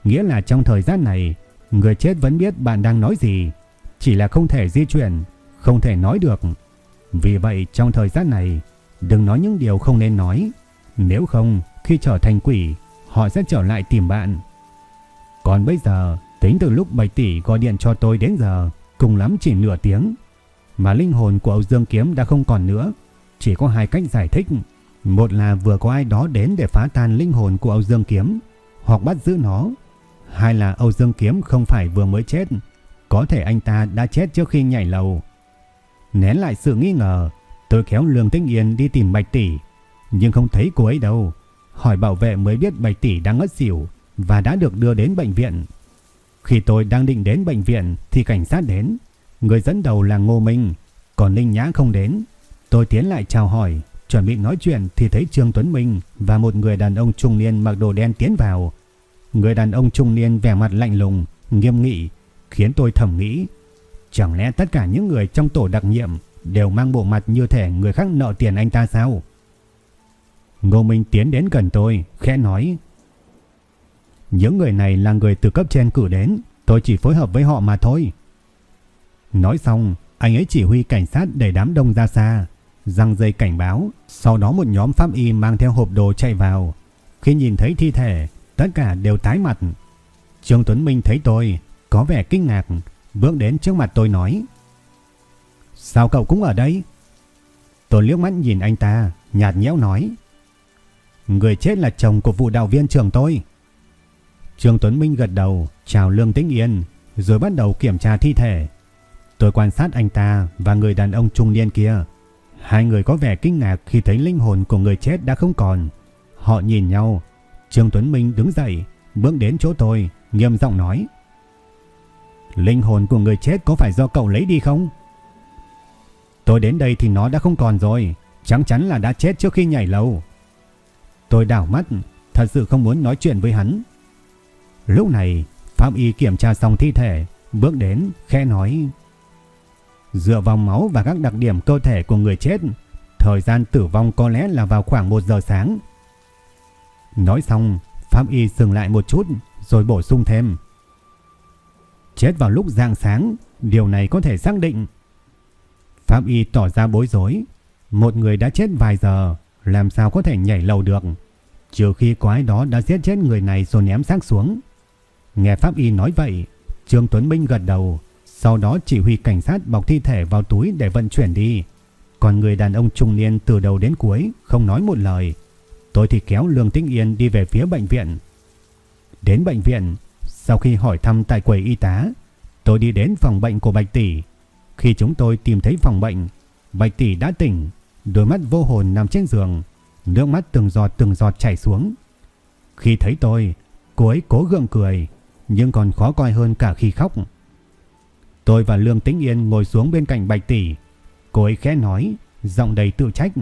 Nghĩa là trong thời gian này, người chết vẫn biết bạn đang nói gì, chỉ là không thể di chuyển, không thể nói được. Vì vậy trong thời gian này, đừng nói những điều không nên nói. Nếu không, khi trở thành quỷ, họ sẽ trở lại tìm bạn. Còn bây giờ, tính từ lúc Bạch Tỷ gọi điện cho tôi đến giờ, cùng lắm chỉ nửa tiếng. Mà linh hồn của Âu Dương Kiếm đã không còn nữa. Chỉ có hai cách giải thích. Một là vừa có ai đó đến để phá tan linh hồn của Âu Dương Kiếm, hoặc bắt giữ nó. Hai là Âu Dương Kiếm không phải vừa mới chết, có thể anh ta đã chết trước khi nhảy lầu. Nén lại sự nghi ngờ, tôi kéo Lương Tĩnh Yên đi tìm Bạch Tỷ, nhưng không thấy cô ấy đâu. Hỏi bảo vệ mới biết Bạch Tỷ đang ngất xỉu và đã được đưa đến bệnh viện. Khi tôi đang định đến bệnh viện thì cảnh sát đến. Người dẫn đầu là Ngô Minh, còn Ninh Nhã không đến. Tôi tiến lại chào hỏi, chuẩn bị nói chuyện thì thấy Trương Tuấn Minh và một người đàn ông trung niên mặc đồ đen tiến vào. Người đàn ông trung niên vẻ mặt lạnh lùng, nghiêm nghị, khiến tôi thầm nghĩ. Chẳng lẽ tất cả những người trong tổ đặc nhiệm đều mang bộ mặt như thể người khác nợ tiền anh ta sao? Ngô Minh tiến đến gần tôi, khẽ nói. Những người này là người từ cấp trên cử đến, tôi chỉ phối hợp với họ mà thôi. Nói xong, anh ấy chỉ huy cảnh sát đẩy đám đông ra xa, răng dây cảnh báo, sau đó một nhóm pháp y mang theo hộp đồ chạy vào. Khi nhìn thấy thi thể, tất cả đều tái mặt. Trương Tuấn Minh thấy tôi, có vẻ kinh ngạc, bước đến trước mặt tôi nói. Sao cậu cũng ở đây? Tôi liếc mắt nhìn anh ta, nhạt nhẽo nói. Người chết là chồng của vụ đạo viên trường tôi. Trương Tuấn Minh gật đầu, chào Lương Tĩnh Yên, rồi bắt đầu kiểm tra thi thể. Tôi quan sát anh ta và người đàn ông trung niên kia. Hai người có vẻ kinh ngạc khi thấy linh hồn của người chết đã không còn. Họ nhìn nhau. Trương Tuấn Minh đứng dậy, bước đến chỗ tôi, nghiêm giọng nói. Linh hồn của người chết có phải do cậu lấy đi không? Tôi đến đây thì nó đã không còn rồi. Chắc chắn là đã chết trước khi nhảy lầu. Tôi đảo mắt, thật sự không muốn nói chuyện với hắn. Lúc này, Pháp Y kiểm tra xong thi thể, bước đến, khe nói. Dựa vào máu và các đặc điểm cơ thể của người chết, thời gian tử vong có lẽ là vào khoảng 1 giờ sáng. Nói xong, Pháp Y dừng lại một chút, rồi bổ sung thêm. Chết vào lúc rạng sáng, điều này có thể xác định. Pháp Y tỏ ra bối rối. Một người đã chết vài giờ, làm sao có thể nhảy lầu được? Trừ khi có ai đó đã giết chết người này rồi ném xác xuống. Nghe Pháp Y nói vậy, Trương Tuấn Minh gật đầu, sau đó chỉ huy cảnh sát bọc thi thể vào túi để vận chuyển đi. Còn người đàn ông trung niên từ đầu đến cuối không nói một lời. Tôi thì kéo Lương Tĩnh Yên đi về phía bệnh viện. Đến bệnh viện, sau khi hỏi thăm tại quầy y tá, tôi đi đến phòng bệnh của Bạch Tỷ. Khi chúng tôi tìm thấy phòng bệnh, Bạch Tỷ đã tỉnh, đôi mắt vô hồn nằm trên giường, nước mắt từng giọt từng giọt chảy xuống. Khi thấy tôi, cô ấy cố gượng cười, nhưng còn khó coi hơn cả khi khóc. Tôi và Lương Tĩnh Yên ngồi xuống bên cạnh Bạch Tỷ. Cô ấy khẽ nói, giọng đầy tự trách.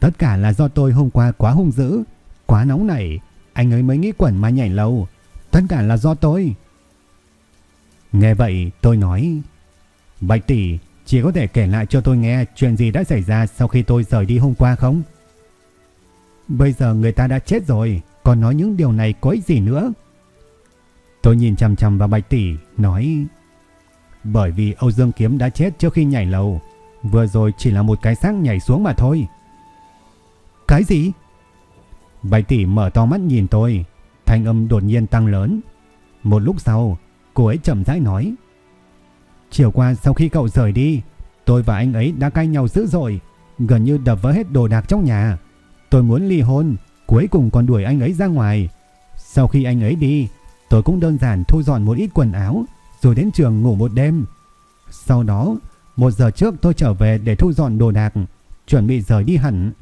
Tất cả là do tôi hôm qua quá hung dữ, quá nóng nảy, anh ấy mới nghĩ quẩn mà nhảy lầu. Tất cả là do tôi. Nghe vậy tôi nói Bạch tỷ chỉ có thể kể lại cho tôi nghe chuyện gì đã xảy ra sau khi tôi rời đi hôm qua không? Bây giờ người ta đã chết rồi, còn nói những điều này có ích gì nữa? Tôi nhìn chằm chằm vào Bạch tỷ, nói Bởi vì Âu Dương Kiếm đã chết trước khi nhảy lầu, vừa rồi chỉ là một cái xác nhảy xuống mà thôi. Cái gì? Bạch tỷ mở to mắt nhìn tôi, thanh âm đột nhiên tăng lớn. Một lúc sau, cô ấy chậm rãi nói Chiều qua sau khi cậu rời đi, tôi và anh ấy đã cay nhau dữ dội, gần như đập vỡ hết đồ đạc trong nhà. Tôi muốn ly hôn, cuối cùng còn đuổi anh ấy ra ngoài. Sau khi anh ấy đi, tôi cũng đơn giản thu dọn một ít quần áo, rồi đến trường ngủ một đêm. Sau đó, một giờ trước tôi trở về để thu dọn đồ đạc, chuẩn bị rời đi hẳn.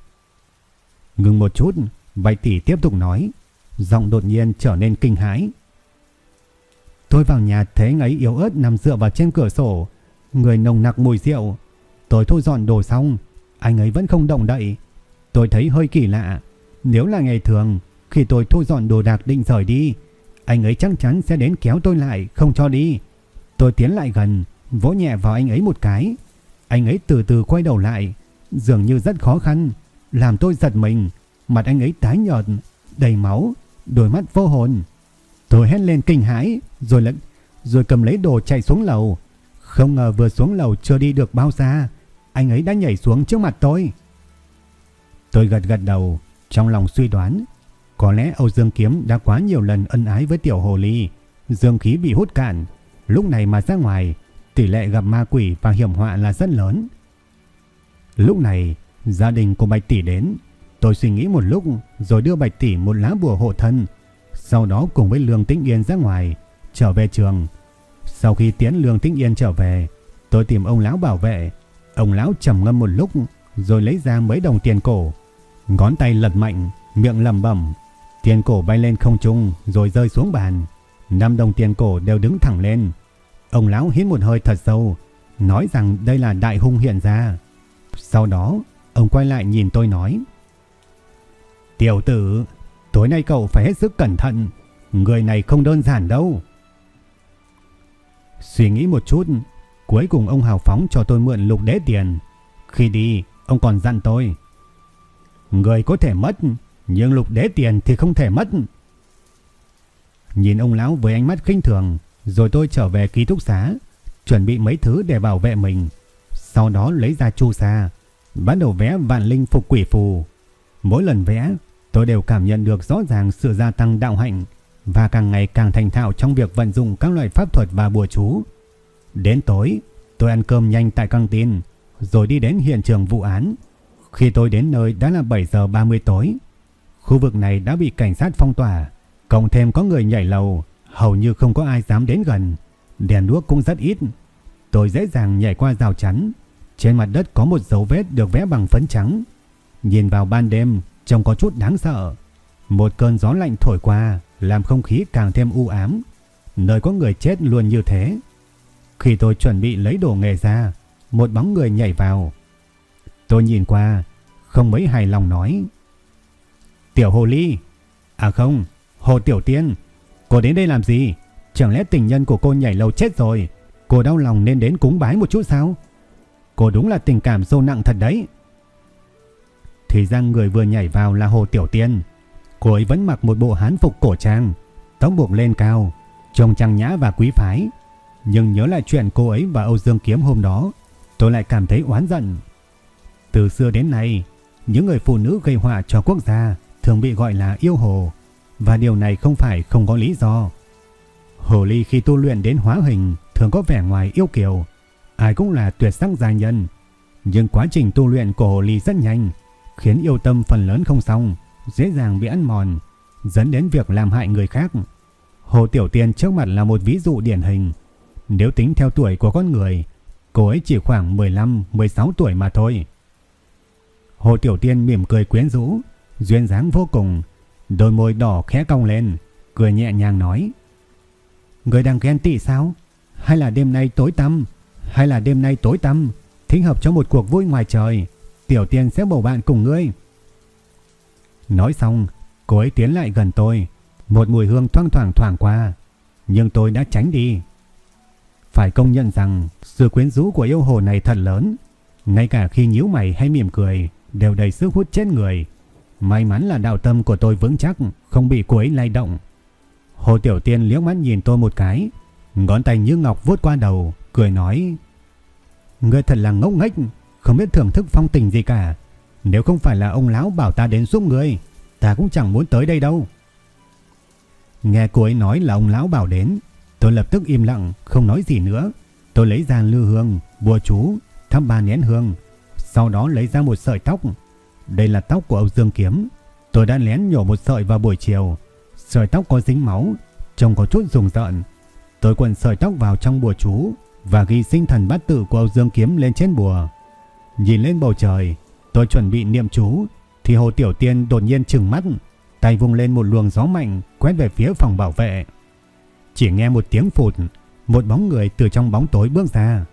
Ngừng một chút, Bạch tỷ tiếp tục nói, giọng đột nhiên trở nên kinh hãi. Tôi vào nhà thấy anh ấy yếu ớt nằm dựa vào trên cửa sổ, người nồng nặc mùi rượu. Tôi thu dọn đồ xong, anh ấy vẫn không động đậy. Tôi thấy hơi kỳ lạ. Nếu là ngày thường, khi tôi thu dọn đồ đạc định rời đi, anh ấy chắc chắn sẽ đến kéo tôi lại, không cho đi. Tôi tiến lại gần, vỗ nhẹ vào anh ấy một cái. Anh ấy từ từ quay đầu lại, dường như rất khó khăn, làm tôi giật mình. Mặt anh ấy tái nhợt, đầy máu, đôi mắt vô hồn. Tôi hét lên kinh hãi, rồi lẫn rồi cầm lấy đồ chạy xuống lầu. Không ngờ vừa xuống lầu chưa đi được bao xa, anh ấy đã nhảy xuống trước mặt tôi. Tôi gật gật đầu, trong lòng suy đoán, có lẽ Âu Dương Kiếm đã quá nhiều lần ân ái với tiểu hồ ly, dương khí bị hút cạn, lúc này mà ra ngoài, tỷ lệ gặp ma quỷ và hiểm họa là rất lớn. Lúc này, gia đình của Bạch Tỷ đến, tôi suy nghĩ một lúc rồi đưa Bạch Tỷ một lá bùa hộ thân, sau đó cùng với Lương Tĩnh Yên ra ngoài, trở về trường. Sau khi tiến Lương Tĩnh Yên trở về, tôi tìm ông lão bảo vệ. Ông lão trầm ngâm một lúc rồi lấy ra mấy đồng tiền cổ. Ngón tay lật mạnh, miệng lẩm bẩm, tiền cổ bay lên không trung rồi rơi xuống bàn. Năm đồng tiền cổ đều đứng thẳng lên. Ông lão hít một hơi thật sâu, nói rằng đây là đại hung hiện ra. Sau đó, ông quay lại nhìn tôi nói: "Tiểu tử, tối nay cậu phải hết sức cẩn thận, người này không đơn giản đâu." Suy nghĩ một chút, cuối cùng ông hào phóng cho tôi mượn lục đế tiền. Khi đi, ông còn dặn tôi. Người có thể mất, nhưng lục đế tiền thì không thể mất. Nhìn ông lão với ánh mắt khinh thường, rồi tôi trở về ký túc xá, chuẩn bị mấy thứ để bảo vệ mình. Sau đó lấy ra chu sa, bắt đầu vẽ vạn linh phục quỷ phù. Mỗi lần vẽ, tôi đều cảm nhận được rõ ràng sự gia tăng đạo hạnh và càng ngày càng thành thạo trong việc vận dụng các loại pháp thuật và bùa chú. Đến tối, tôi ăn cơm nhanh tại căng tin, rồi đi đến hiện trường vụ án. Khi tôi đến nơi đã là 7 giờ 30 tối. Khu vực này đã bị cảnh sát phong tỏa, cộng thêm có người nhảy lầu, hầu như không có ai dám đến gần. Đèn đuốc cũng rất ít. Tôi dễ dàng nhảy qua rào chắn. Trên mặt đất có một dấu vết được vẽ bằng phấn trắng. Nhìn vào ban đêm, trông có chút đáng sợ. Một cơn gió lạnh thổi qua, làm không khí càng thêm u ám. Nơi có người chết luôn như thế. Khi tôi chuẩn bị lấy đồ nghề ra, một bóng người nhảy vào. Tôi nhìn qua, không mấy hài lòng nói. Tiểu Hồ Ly, à không, Hồ Tiểu Tiên, cô đến đây làm gì? Chẳng lẽ tình nhân của cô nhảy lầu chết rồi, cô đau lòng nên đến cúng bái một chút sao? Cô đúng là tình cảm sâu nặng thật đấy. Thì ra người vừa nhảy vào là Hồ Tiểu Tiên. Cô ấy vẫn mặc một bộ hán phục cổ trang, tóc buộc lên cao, trông trang nhã và quý phái. Nhưng nhớ lại chuyện cô ấy và Âu Dương Kiếm hôm đó, tôi lại cảm thấy oán giận. Từ xưa đến nay, những người phụ nữ gây họa cho quốc gia thường bị gọi là yêu hồ, và điều này không phải không có lý do. Hồ ly khi tu luyện đến hóa hình thường có vẻ ngoài yêu kiều, ai cũng là tuyệt sắc gia nhân, nhưng quá trình tu luyện của hồ ly rất nhanh, khiến yêu tâm phần lớn không xong, dễ dàng bị ăn mòn, dẫn đến việc làm hại người khác. Hồ Tiểu Tiên trước mặt là một ví dụ điển hình. Nếu tính theo tuổi của con người, cô ấy chỉ khoảng 15-16 tuổi mà thôi. Hồ Tiểu Tiên mỉm cười quyến rũ, duyên dáng vô cùng, đôi môi đỏ khẽ cong lên, cười nhẹ nhàng nói. Người đang ghen tị sao? Hay là đêm nay tối tăm? Hay là đêm nay tối tăm? Thích hợp cho một cuộc vui ngoài trời. Tiểu Tiên sẽ bầu bạn cùng ngươi. Nói xong, cô ấy tiến lại gần tôi. Một mùi hương thoang thoảng thoảng qua. Nhưng tôi đã tránh đi. Phải công nhận rằng sự quyến rũ của yêu hồ này thật lớn. Ngay cả khi nhíu mày hay mỉm cười đều đầy sức hút chết người. May mắn là đạo tâm của tôi vững chắc, không bị cô ấy lay động. Hồ Tiểu Tiên liếc mắt nhìn tôi một cái, ngón tay như ngọc vuốt qua đầu, cười nói: "Ngươi thật là ngốc nghếch, không biết thưởng thức phong tình gì cả. Nếu không phải là ông lão bảo ta đến giúp ngươi, ta cũng chẳng muốn tới đây đâu." Nghe cô ấy nói là ông lão bảo đến, tôi lập tức im lặng, không nói gì nữa. Tôi lấy ra lư hương, bùa chú, thắp ba nén hương, sau đó lấy ra một sợi tóc. Đây là tóc của Âu Dương Kiếm. Tôi đã lén nhổ một sợi vào buổi chiều. Sợi tóc có dính máu, trông có chút rùng rợn. Tôi quần sợi tóc vào trong bùa chú và ghi sinh thần bát tự của Âu Dương Kiếm lên trên bùa. Nhìn lên bầu trời, tôi chuẩn bị niệm chú thì Hồ Tiểu Tiên đột nhiên trừng mắt, tay vung lên một luồng gió mạnh quét về phía phòng bảo vệ. Chỉ nghe một tiếng phụt, một bóng người từ trong bóng tối bước ra.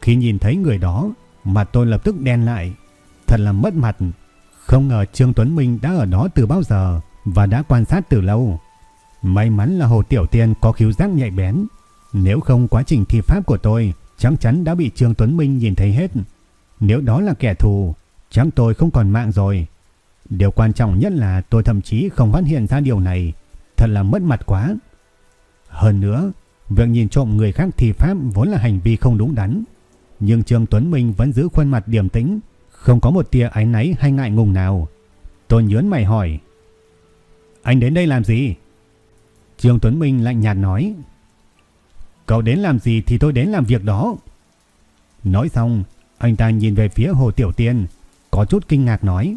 Khi nhìn thấy người đó, mặt tôi lập tức đen lại. Thật là mất mặt. Không ngờ Trương Tuấn Minh đã ở đó từ bao giờ và đã quan sát từ lâu. May mắn là Hồ Tiểu Tiên có khiếu giác nhạy bén. Nếu không quá trình thi pháp của tôi chắc chắn đã bị Trương Tuấn Minh nhìn thấy hết. Nếu đó là kẻ thù, chắc tôi không còn mạng rồi. Điều quan trọng nhất là tôi thậm chí không phát hiện ra điều này. Thật là mất mặt quá. Hơn nữa, việc nhìn trộm người khác thi pháp vốn là hành vi không đúng đắn. Nhưng Trương Tuấn Minh vẫn giữ khuôn mặt điềm tĩnh, không có một tia áy náy hay ngại ngùng nào. Tôi nhớn mày hỏi. Anh đến đây làm gì? Trương Tuấn Minh lạnh nhạt nói. Cậu đến làm gì thì tôi đến làm việc đó. Nói xong, anh ta nhìn về phía Hồ Tiểu Tiên, có chút kinh ngạc nói.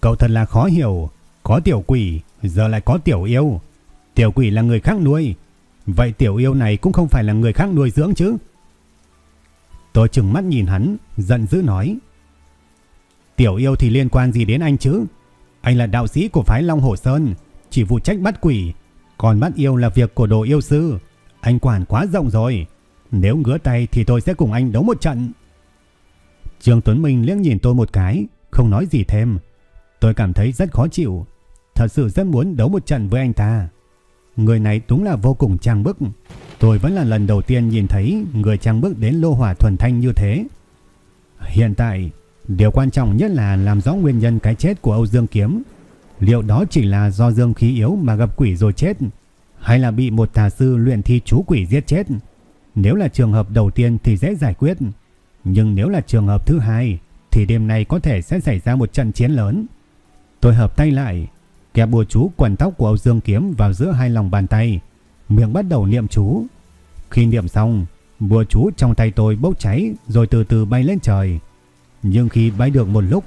Cậu thật là khó hiểu, có tiểu quỷ, giờ lại có tiểu yêu. Tiểu quỷ là người khác nuôi, vậy tiểu yêu này cũng không phải là người khác nuôi dưỡng chứ. Tôi chừng mắt nhìn hắn, giận dữ nói. Tiểu yêu thì liên quan gì đến anh chứ? Anh là đạo sĩ của phái Long Hồ Sơn, chỉ vụ trách bắt quỷ. Còn bắt yêu là việc của đồ yêu sư. Anh quản quá rộng rồi. Nếu ngứa tay thì tôi sẽ cùng anh đấu một trận. Trương Tuấn Minh liếc nhìn tôi một cái, không nói gì thêm. Tôi cảm thấy rất khó chịu. Thật sự rất muốn đấu một trận với anh ta. Người này đúng là vô cùng trang bức. Tôi vẫn là lần đầu tiên nhìn thấy người trang bức đến lô hỏa thuần thanh như thế. Hiện tại, điều quan trọng nhất là làm rõ nguyên nhân cái chết của Âu Dương Kiếm. Liệu đó chỉ là do dương khí yếu mà gặp quỷ rồi chết, hay là bị một tà sư luyện thi chú quỷ giết chết? Nếu là trường hợp đầu tiên thì dễ giải quyết, nhưng nếu là trường hợp thứ hai thì đêm nay có thể sẽ xảy ra một trận chiến lớn. Tôi hợp tay lại, kẹp bùa chú quần tóc của Âu Dương Kiếm vào giữa hai lòng bàn tay, miệng bắt đầu niệm chú. Khi niệm xong, bùa chú trong tay tôi bốc cháy rồi từ từ bay lên trời. Nhưng khi bay được một lúc,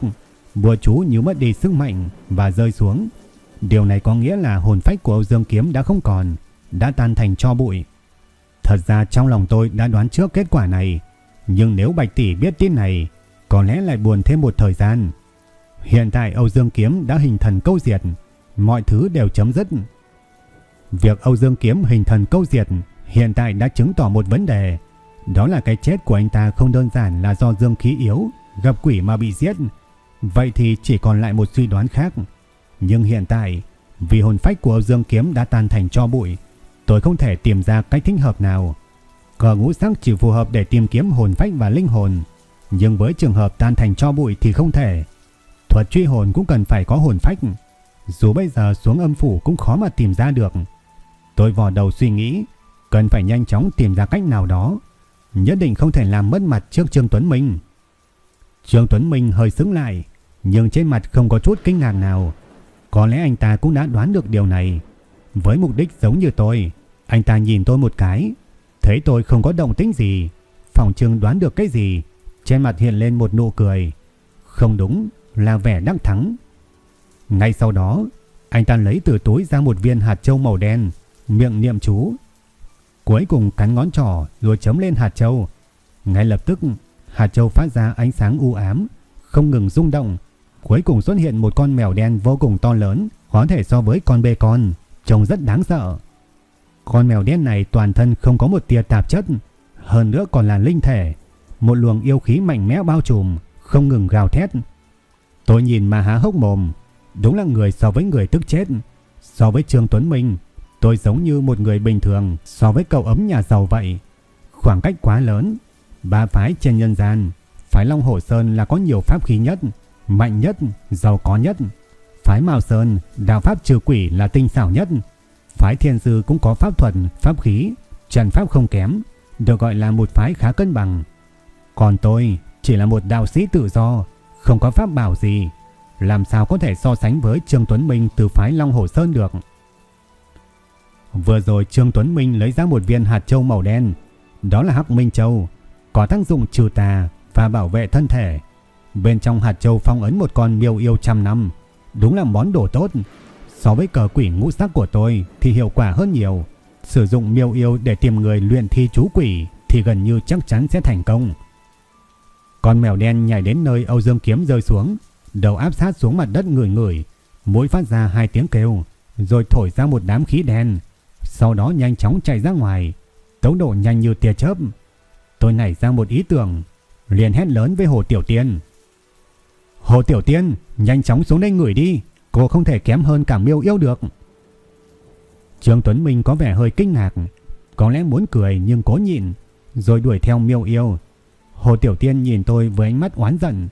bùa chú như mất đi sức mạnh và rơi xuống. Điều này có nghĩa là hồn phách của Âu Dương Kiếm đã không còn, đã tan thành cho bụi. Thật ra trong lòng tôi đã đoán trước kết quả này, nhưng nếu Bạch Tỷ biết tin này, có lẽ lại buồn thêm một thời gian. Hiện tại Âu Dương Kiếm đã hình thần câu diệt, mọi thứ đều chấm dứt. Việc Âu Dương Kiếm hình thần câu diệt hiện tại đã chứng tỏ một vấn đề. Đó là cái chết của anh ta không đơn giản là do dương khí yếu, gặp quỷ mà bị giết. Vậy thì chỉ còn lại một suy đoán khác. Nhưng hiện tại, vì hồn phách của Âu Dương Kiếm đã tan thành cho bụi, tôi không thể tìm ra cách thích hợp nào. Cờ ngũ sắc chỉ phù hợp để tìm kiếm hồn phách và linh hồn. Nhưng với trường hợp tan thành cho bụi thì không thể. Thuật truy hồn cũng cần phải có hồn phách. Dù bây giờ xuống âm phủ cũng khó mà tìm ra được. Tôi vò đầu suy nghĩ, cần phải nhanh chóng tìm ra cách nào đó. Nhất định không thể làm mất mặt trước Trương Tuấn Minh. Trương Tuấn Minh hơi sững lại, nhưng trên mặt không có chút kinh ngạc nào. Có lẽ anh ta cũng đã đoán được điều này. Với mục đích giống như tôi, anh ta nhìn tôi một cái, thấy tôi không có động tĩnh gì, phòng trưng đoán được cái gì, trên mặt hiện lên một nụ cười. Không đúng, là vẻ đắc thắng. Ngay sau đó, anh ta lấy từ túi ra một viên hạt châu màu đen, miệng niệm chú. Cuối cùng cắn ngón trỏ rồi chấm lên hạt châu. Ngay lập tức, hạt châu phát ra ánh sáng u ám, không ngừng rung động. Cuối cùng xuất hiện một con mèo đen vô cùng to lớn, có thể so với con bê con, trông rất đáng sợ. Con mèo đen này toàn thân không có một tia tạp chất, hơn nữa còn là linh thể, một luồng yêu khí mạnh mẽ bao trùm, không ngừng gào thét. Tôi nhìn mà há hốc mồm, đúng là người so với người tức chết. So với Trương Tuấn Minh, Tôi giống như một người bình thường so với cậu ấm nhà giàu vậy. Khoảng cách quá lớn. Ba phái trên nhân gian, phái Long Hổ Sơn là có nhiều pháp khí nhất, mạnh nhất, giàu có nhất. Phái Mao Sơn, đạo pháp trừ quỷ là tinh xảo nhất. Phái Thiên Sư cũng có pháp thuật, pháp khí, trần pháp không kém, được gọi là một phái khá cân bằng. Còn tôi chỉ là một đạo sĩ tự do, không có pháp bảo gì, làm sao có thể so sánh với Trương Tuấn Minh từ phái Long Hổ Sơn được. Vừa rồi Trương Tuấn Minh lấy ra một viên hạt châu màu đen, đó là Hắc Minh Châu, có tác dụng trừ tà và bảo vệ thân thể. Bên trong hạt châu phong ấn một con miêu yêu trăm năm, đúng là món đồ tốt. So với cờ quỷ ngũ sắc của tôi thì hiệu quả hơn nhiều. Sử dụng miêu yêu để tìm người luyện thi chú quỷ thì gần như chắc chắn sẽ thành công. Con mèo đen nhảy đến nơi Âu Dương Kiếm rơi xuống, đầu áp sát xuống mặt đất người người, mũi phát ra hai tiếng kêu, rồi thổi ra một đám khí đen, sau đó nhanh chóng chạy ra ngoài, tốc độ nhanh như tia chớp. Tôi nảy ra một ý tưởng, liền hét lớn với Hồ Tiểu Tiên. Hồ Tiểu Tiên, nhanh chóng xuống đây ngửi đi, cô không thể kém hơn cả miêu yêu được. Trương Tuấn Minh có vẻ hơi kinh ngạc, có lẽ muốn cười nhưng cố nhịn, rồi đuổi theo miêu yêu. Hồ Tiểu Tiên nhìn tôi với ánh mắt oán giận.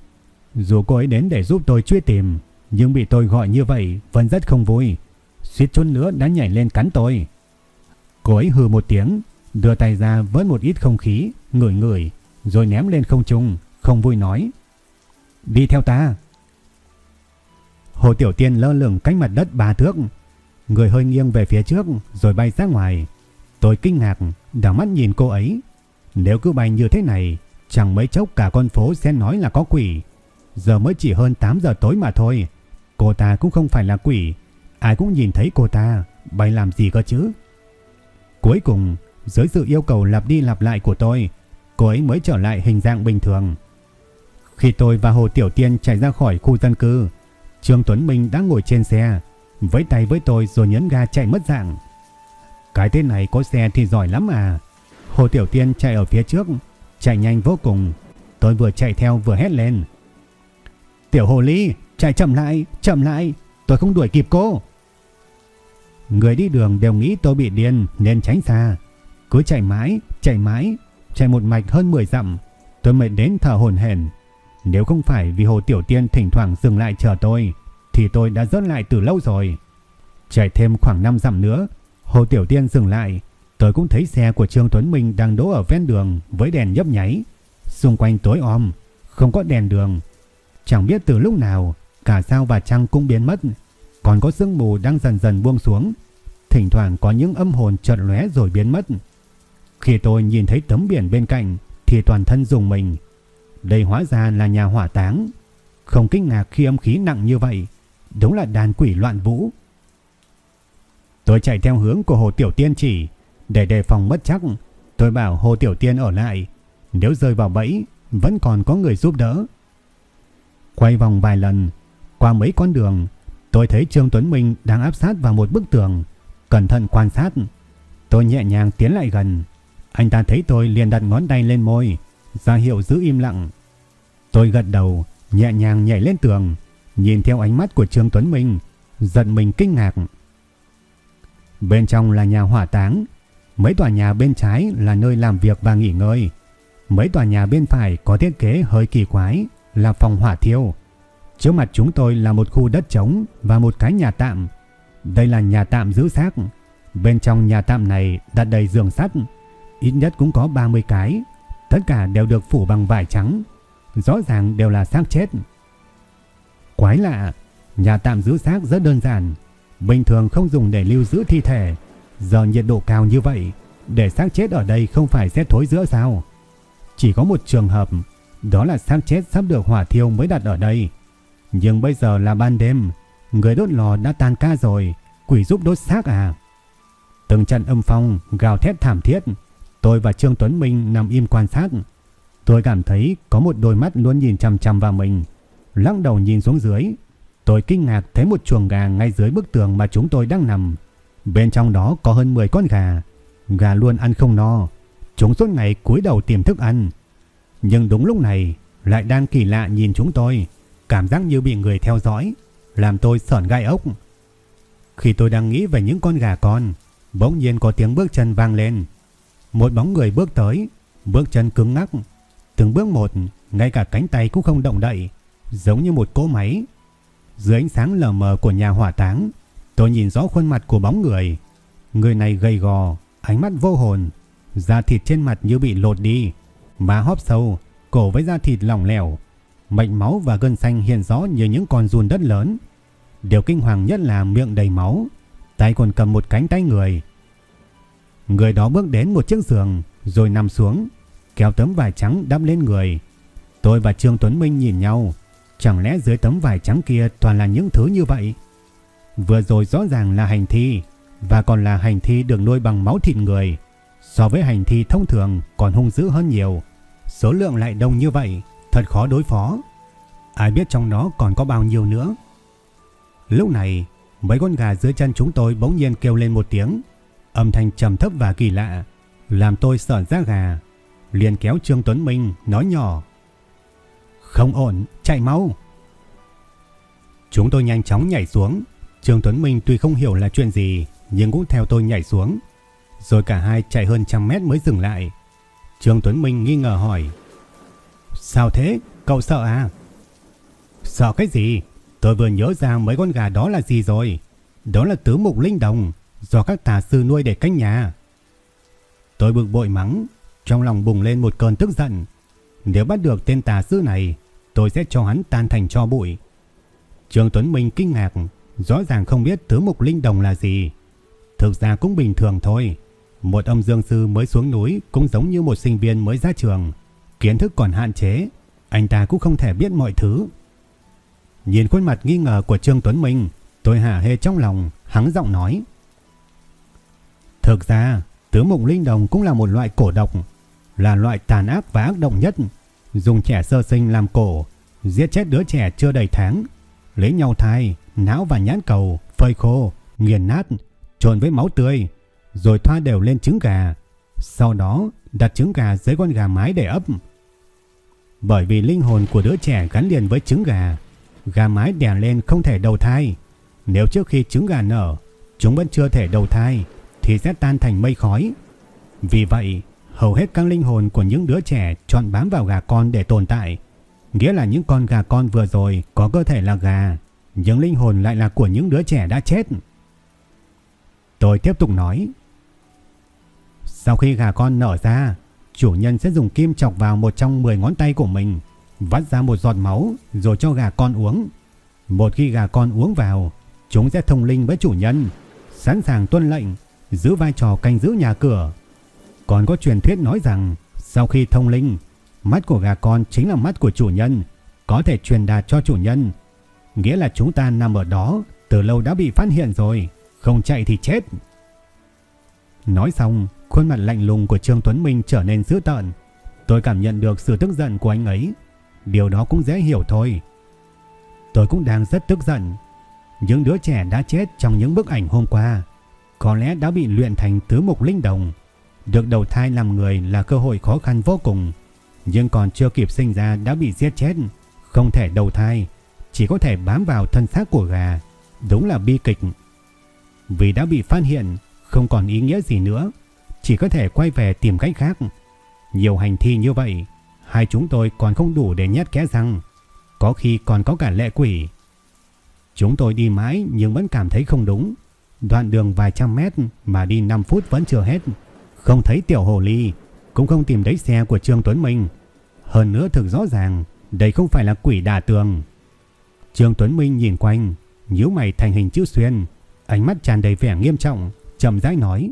Dù cô ấy đến để giúp tôi truy tìm, nhưng bị tôi gọi như vậy vẫn rất không vui. Suýt chút nữa đã nhảy lên cắn tôi. Cô ấy hừ một tiếng, đưa tay ra với một ít không khí, ngửi ngửi, rồi ném lên không trung, không vui nói. Đi theo ta. Hồ Tiểu Tiên lơ lửng cách mặt đất ba thước, người hơi nghiêng về phía trước rồi bay ra ngoài. Tôi kinh ngạc, đảo mắt nhìn cô ấy. Nếu cứ bay như thế này, chẳng mấy chốc cả con phố sẽ nói là có quỷ. Giờ mới chỉ hơn 8 giờ tối mà thôi. Cô ta cũng không phải là quỷ. Ai cũng nhìn thấy cô ta, bày làm gì cơ chứ? Cuối cùng, dưới sự yêu cầu lặp đi lặp lại của tôi, cô ấy mới trở lại hình dạng bình thường. Khi tôi và Hồ Tiểu Tiên chạy ra khỏi khu dân cư, Trương Tuấn Minh đã ngồi trên xe, với tay với tôi rồi nhấn ga chạy mất dạng. Cái tên này có xe thì giỏi lắm à. Hồ Tiểu Tiên chạy ở phía trước, chạy nhanh vô cùng. Tôi vừa chạy theo vừa hét lên. Tiểu Hồ Ly, chạy chậm lại, chậm lại, tôi không đuổi kịp cô. Người đi đường đều nghĩ tôi bị điên nên tránh xa. Cứ chạy mãi, chạy mãi, chạy một mạch hơn 10 dặm, tôi mệt đến thở hổn hển. Nếu không phải vì Hồ Tiểu Tiên thỉnh thoảng dừng lại chờ tôi, thì tôi đã rớt lại từ lâu rồi. Chạy thêm khoảng 5 dặm nữa, Hồ Tiểu Tiên dừng lại, tôi cũng thấy xe của Trương Tuấn Minh đang đỗ ở ven đường với đèn nhấp nháy. Xung quanh tối om, không có đèn đường. Chẳng biết từ lúc nào, cả sao và trăng cũng biến mất, còn có sương mù đang dần dần buông xuống. Thỉnh thoảng có những âm hồn chợt lóe rồi biến mất. Khi tôi nhìn thấy tấm biển bên cạnh thì toàn thân dùng mình. Đây hóa ra là nhà hỏa táng. Không kinh ngạc khi âm khí nặng như vậy. Đúng là đàn quỷ loạn vũ. Tôi chạy theo hướng của Hồ Tiểu Tiên chỉ. Để đề phòng mất chắc, tôi bảo Hồ Tiểu Tiên ở lại. Nếu rơi vào bẫy, vẫn còn có người giúp đỡ. Quay vòng vài lần, qua mấy con đường, tôi thấy Trương Tuấn Minh đang áp sát vào một bức tường. Cẩn thận quan sát. Tôi nhẹ nhàng tiến lại gần. Anh ta thấy tôi liền đặt ngón tay lên môi, ra hiệu giữ im lặng. Tôi gật đầu, nhẹ nhàng nhảy lên tường, nhìn theo ánh mắt của Trương Tuấn Minh, giận mình kinh ngạc. Bên trong là nhà hỏa táng, mấy tòa nhà bên trái là nơi làm việc và nghỉ ngơi. Mấy tòa nhà bên phải có thiết kế hơi kỳ quái, là phòng hỏa thiêu. Trước mặt chúng tôi là một khu đất trống và một cái nhà tạm. Đây là nhà tạm giữ xác. Bên trong nhà tạm này đặt đầy giường sắt, ít nhất cũng có 30 cái, tất cả đều được phủ bằng vải trắng, rõ ràng đều là xác chết. Quái lạ, nhà tạm giữ xác rất đơn giản, bình thường không dùng để lưu giữ thi thể, giờ nhiệt độ cao như vậy, để xác chết ở đây không phải sẽ thối rữa sao? Chỉ có một trường hợp, đó là xác chết sắp được hỏa thiêu mới đặt ở đây. Nhưng bây giờ là ban đêm, người đốt lò đã tan ca rồi, quỷ giúp đốt xác à? Từng trận âm phong gào thét thảm thiết, tôi và Trương Tuấn Minh nằm im quan sát. Tôi cảm thấy có một đôi mắt luôn nhìn chằm chằm vào mình, lắc đầu nhìn xuống dưới. Tôi kinh ngạc thấy một chuồng gà ngay dưới bức tường mà chúng tôi đang nằm. Bên trong đó có hơn 10 con gà. Gà luôn ăn không no. Chúng suốt ngày cúi đầu tìm thức ăn. Nhưng đúng lúc này lại đang kỳ lạ nhìn chúng tôi, cảm giác như bị người theo dõi, làm tôi sởn gai ốc. Khi tôi đang nghĩ về những con gà con, bỗng nhiên có tiếng bước chân vang lên. Một bóng người bước tới, bước chân cứng ngắc, từng bước một, ngay cả cánh tay cũng không động đậy, giống như một cỗ máy. Dưới ánh sáng lờ mờ của nhà hỏa táng, tôi nhìn rõ khuôn mặt của bóng người. Người này gầy gò, ánh mắt vô hồn, da thịt trên mặt như bị lột đi, má hóp sâu, cổ với da thịt lỏng lẻo, mạch máu và gân xanh hiện rõ như những con run đất lớn. Điều kinh hoàng nhất là miệng đầy máu, tay còn cầm một cánh tay người. Người đó bước đến một chiếc giường rồi nằm xuống, kéo tấm vải trắng đắp lên người. Tôi và Trương Tuấn Minh nhìn nhau, chẳng lẽ dưới tấm vải trắng kia toàn là những thứ như vậy? Vừa rồi rõ ràng là hành thi, và còn là hành thi được nuôi bằng máu thịt người. So với hành thi thông thường còn hung dữ hơn nhiều. Số lượng lại đông như vậy, thật khó đối phó. Ai biết trong đó còn có bao nhiêu nữa. Lúc này, mấy con gà dưới chân chúng tôi bỗng nhiên kêu lên một tiếng. Âm thanh trầm thấp và kỳ lạ, làm tôi sợ ra gà. Liền kéo Trương Tuấn Minh nói nhỏ. Không ổn, chạy mau. Chúng tôi nhanh chóng nhảy xuống. Trương Tuấn Minh tuy không hiểu là chuyện gì, nhưng cũng theo tôi nhảy xuống. Rồi cả hai chạy hơn trăm mét mới dừng lại. Trương Tuấn Minh nghi ngờ hỏi. Sao thế? Cậu sợ à? Sợ cái gì? Tôi vừa nhớ ra mấy con gà đó là gì rồi. Đó là tứ mục linh đồng do các tà sư nuôi để canh nhà. Tôi bực bội mắng, trong lòng bùng lên một cơn tức giận. Nếu bắt được tên tà sư này, tôi sẽ cho hắn tan thành cho bụi. Trương Tuấn Minh kinh ngạc, rõ ràng không biết tứ mục linh đồng là gì. Thực ra cũng bình thường thôi. Một âm dương sư mới xuống núi cũng giống như một sinh viên mới ra trường. Kiến thức còn hạn chế, anh ta cũng không thể biết mọi thứ. Nhìn khuôn mặt nghi ngờ của Trương Tuấn Minh, tôi hả hê trong lòng, hắng giọng nói. Thực ra, tứ mục linh đồng cũng là một loại cổ độc, là loại tàn ác và ác động nhất. Dùng trẻ sơ sinh làm cổ, giết chết đứa trẻ chưa đầy tháng, lấy nhau thai, não và nhãn cầu, phơi khô, nghiền nát, trộn với máu tươi, rồi thoa đều lên trứng gà. Sau đó đặt trứng gà dưới con gà mái để ấp. Bởi vì linh hồn của đứa trẻ gắn liền với trứng gà, gà mái đẻ lên không thể đầu thai. Nếu trước khi trứng gà nở, chúng vẫn chưa thể đầu thai, thì sẽ tan thành mây khói. Vì vậy, hầu hết các linh hồn của những đứa trẻ chọn bám vào gà con để tồn tại. Nghĩa là những con gà con vừa rồi có cơ thể là gà, nhưng linh hồn lại là của những đứa trẻ đã chết. Tôi tiếp tục nói. Sau khi gà con nở ra, chủ nhân sẽ dùng kim chọc vào một trong 10 ngón tay của mình, vắt ra một giọt máu rồi cho gà con uống. Một khi gà con uống vào, chúng sẽ thông linh với chủ nhân, sẵn sàng tuân lệnh, giữ vai trò canh giữ nhà cửa. Còn có truyền thuyết nói rằng sau khi thông linh, mắt của gà con chính là mắt của chủ nhân, có thể truyền đạt cho chủ nhân. Nghĩa là chúng ta nằm ở đó từ lâu đã bị phát hiện rồi. Không chạy thì chết. Nói xong, khuôn mặt lạnh lùng của Trương Tuấn Minh trở nên dữ tợn. Tôi cảm nhận được sự tức giận của anh ấy. Điều đó cũng dễ hiểu thôi. Tôi cũng đang rất tức giận. Những đứa trẻ đã chết trong những bức ảnh hôm qua có lẽ đã bị luyện thành tứ mục linh đồng. Được đầu thai làm người là cơ hội khó khăn vô cùng. Nhưng còn chưa kịp sinh ra đã bị giết chết. Không thể đầu thai. Chỉ có thể bám vào thân xác của gà. Đúng là bi kịch. Vì đã bị phát hiện, không còn ý nghĩa gì nữa, chỉ có thể quay về tìm cách khác. Nhiều hành thi như vậy, hai chúng tôi còn không đủ để nhét kẽ răng, có khi còn có cả lệ quỷ. Chúng tôi đi mãi nhưng vẫn cảm thấy không đúng. Đoạn đường vài trăm mét mà đi 5 phút vẫn chưa hết. Không thấy tiểu hồ ly, cũng không tìm thấy xe của Trương Tuấn Minh. Hơn nữa thực rõ ràng, đây không phải là quỷ đà tường. Trương Tuấn Minh nhìn quanh, nhíu mày thành hình chữ xuyên, ánh mắt tràn đầy vẻ nghiêm trọng, chậm rãi nói: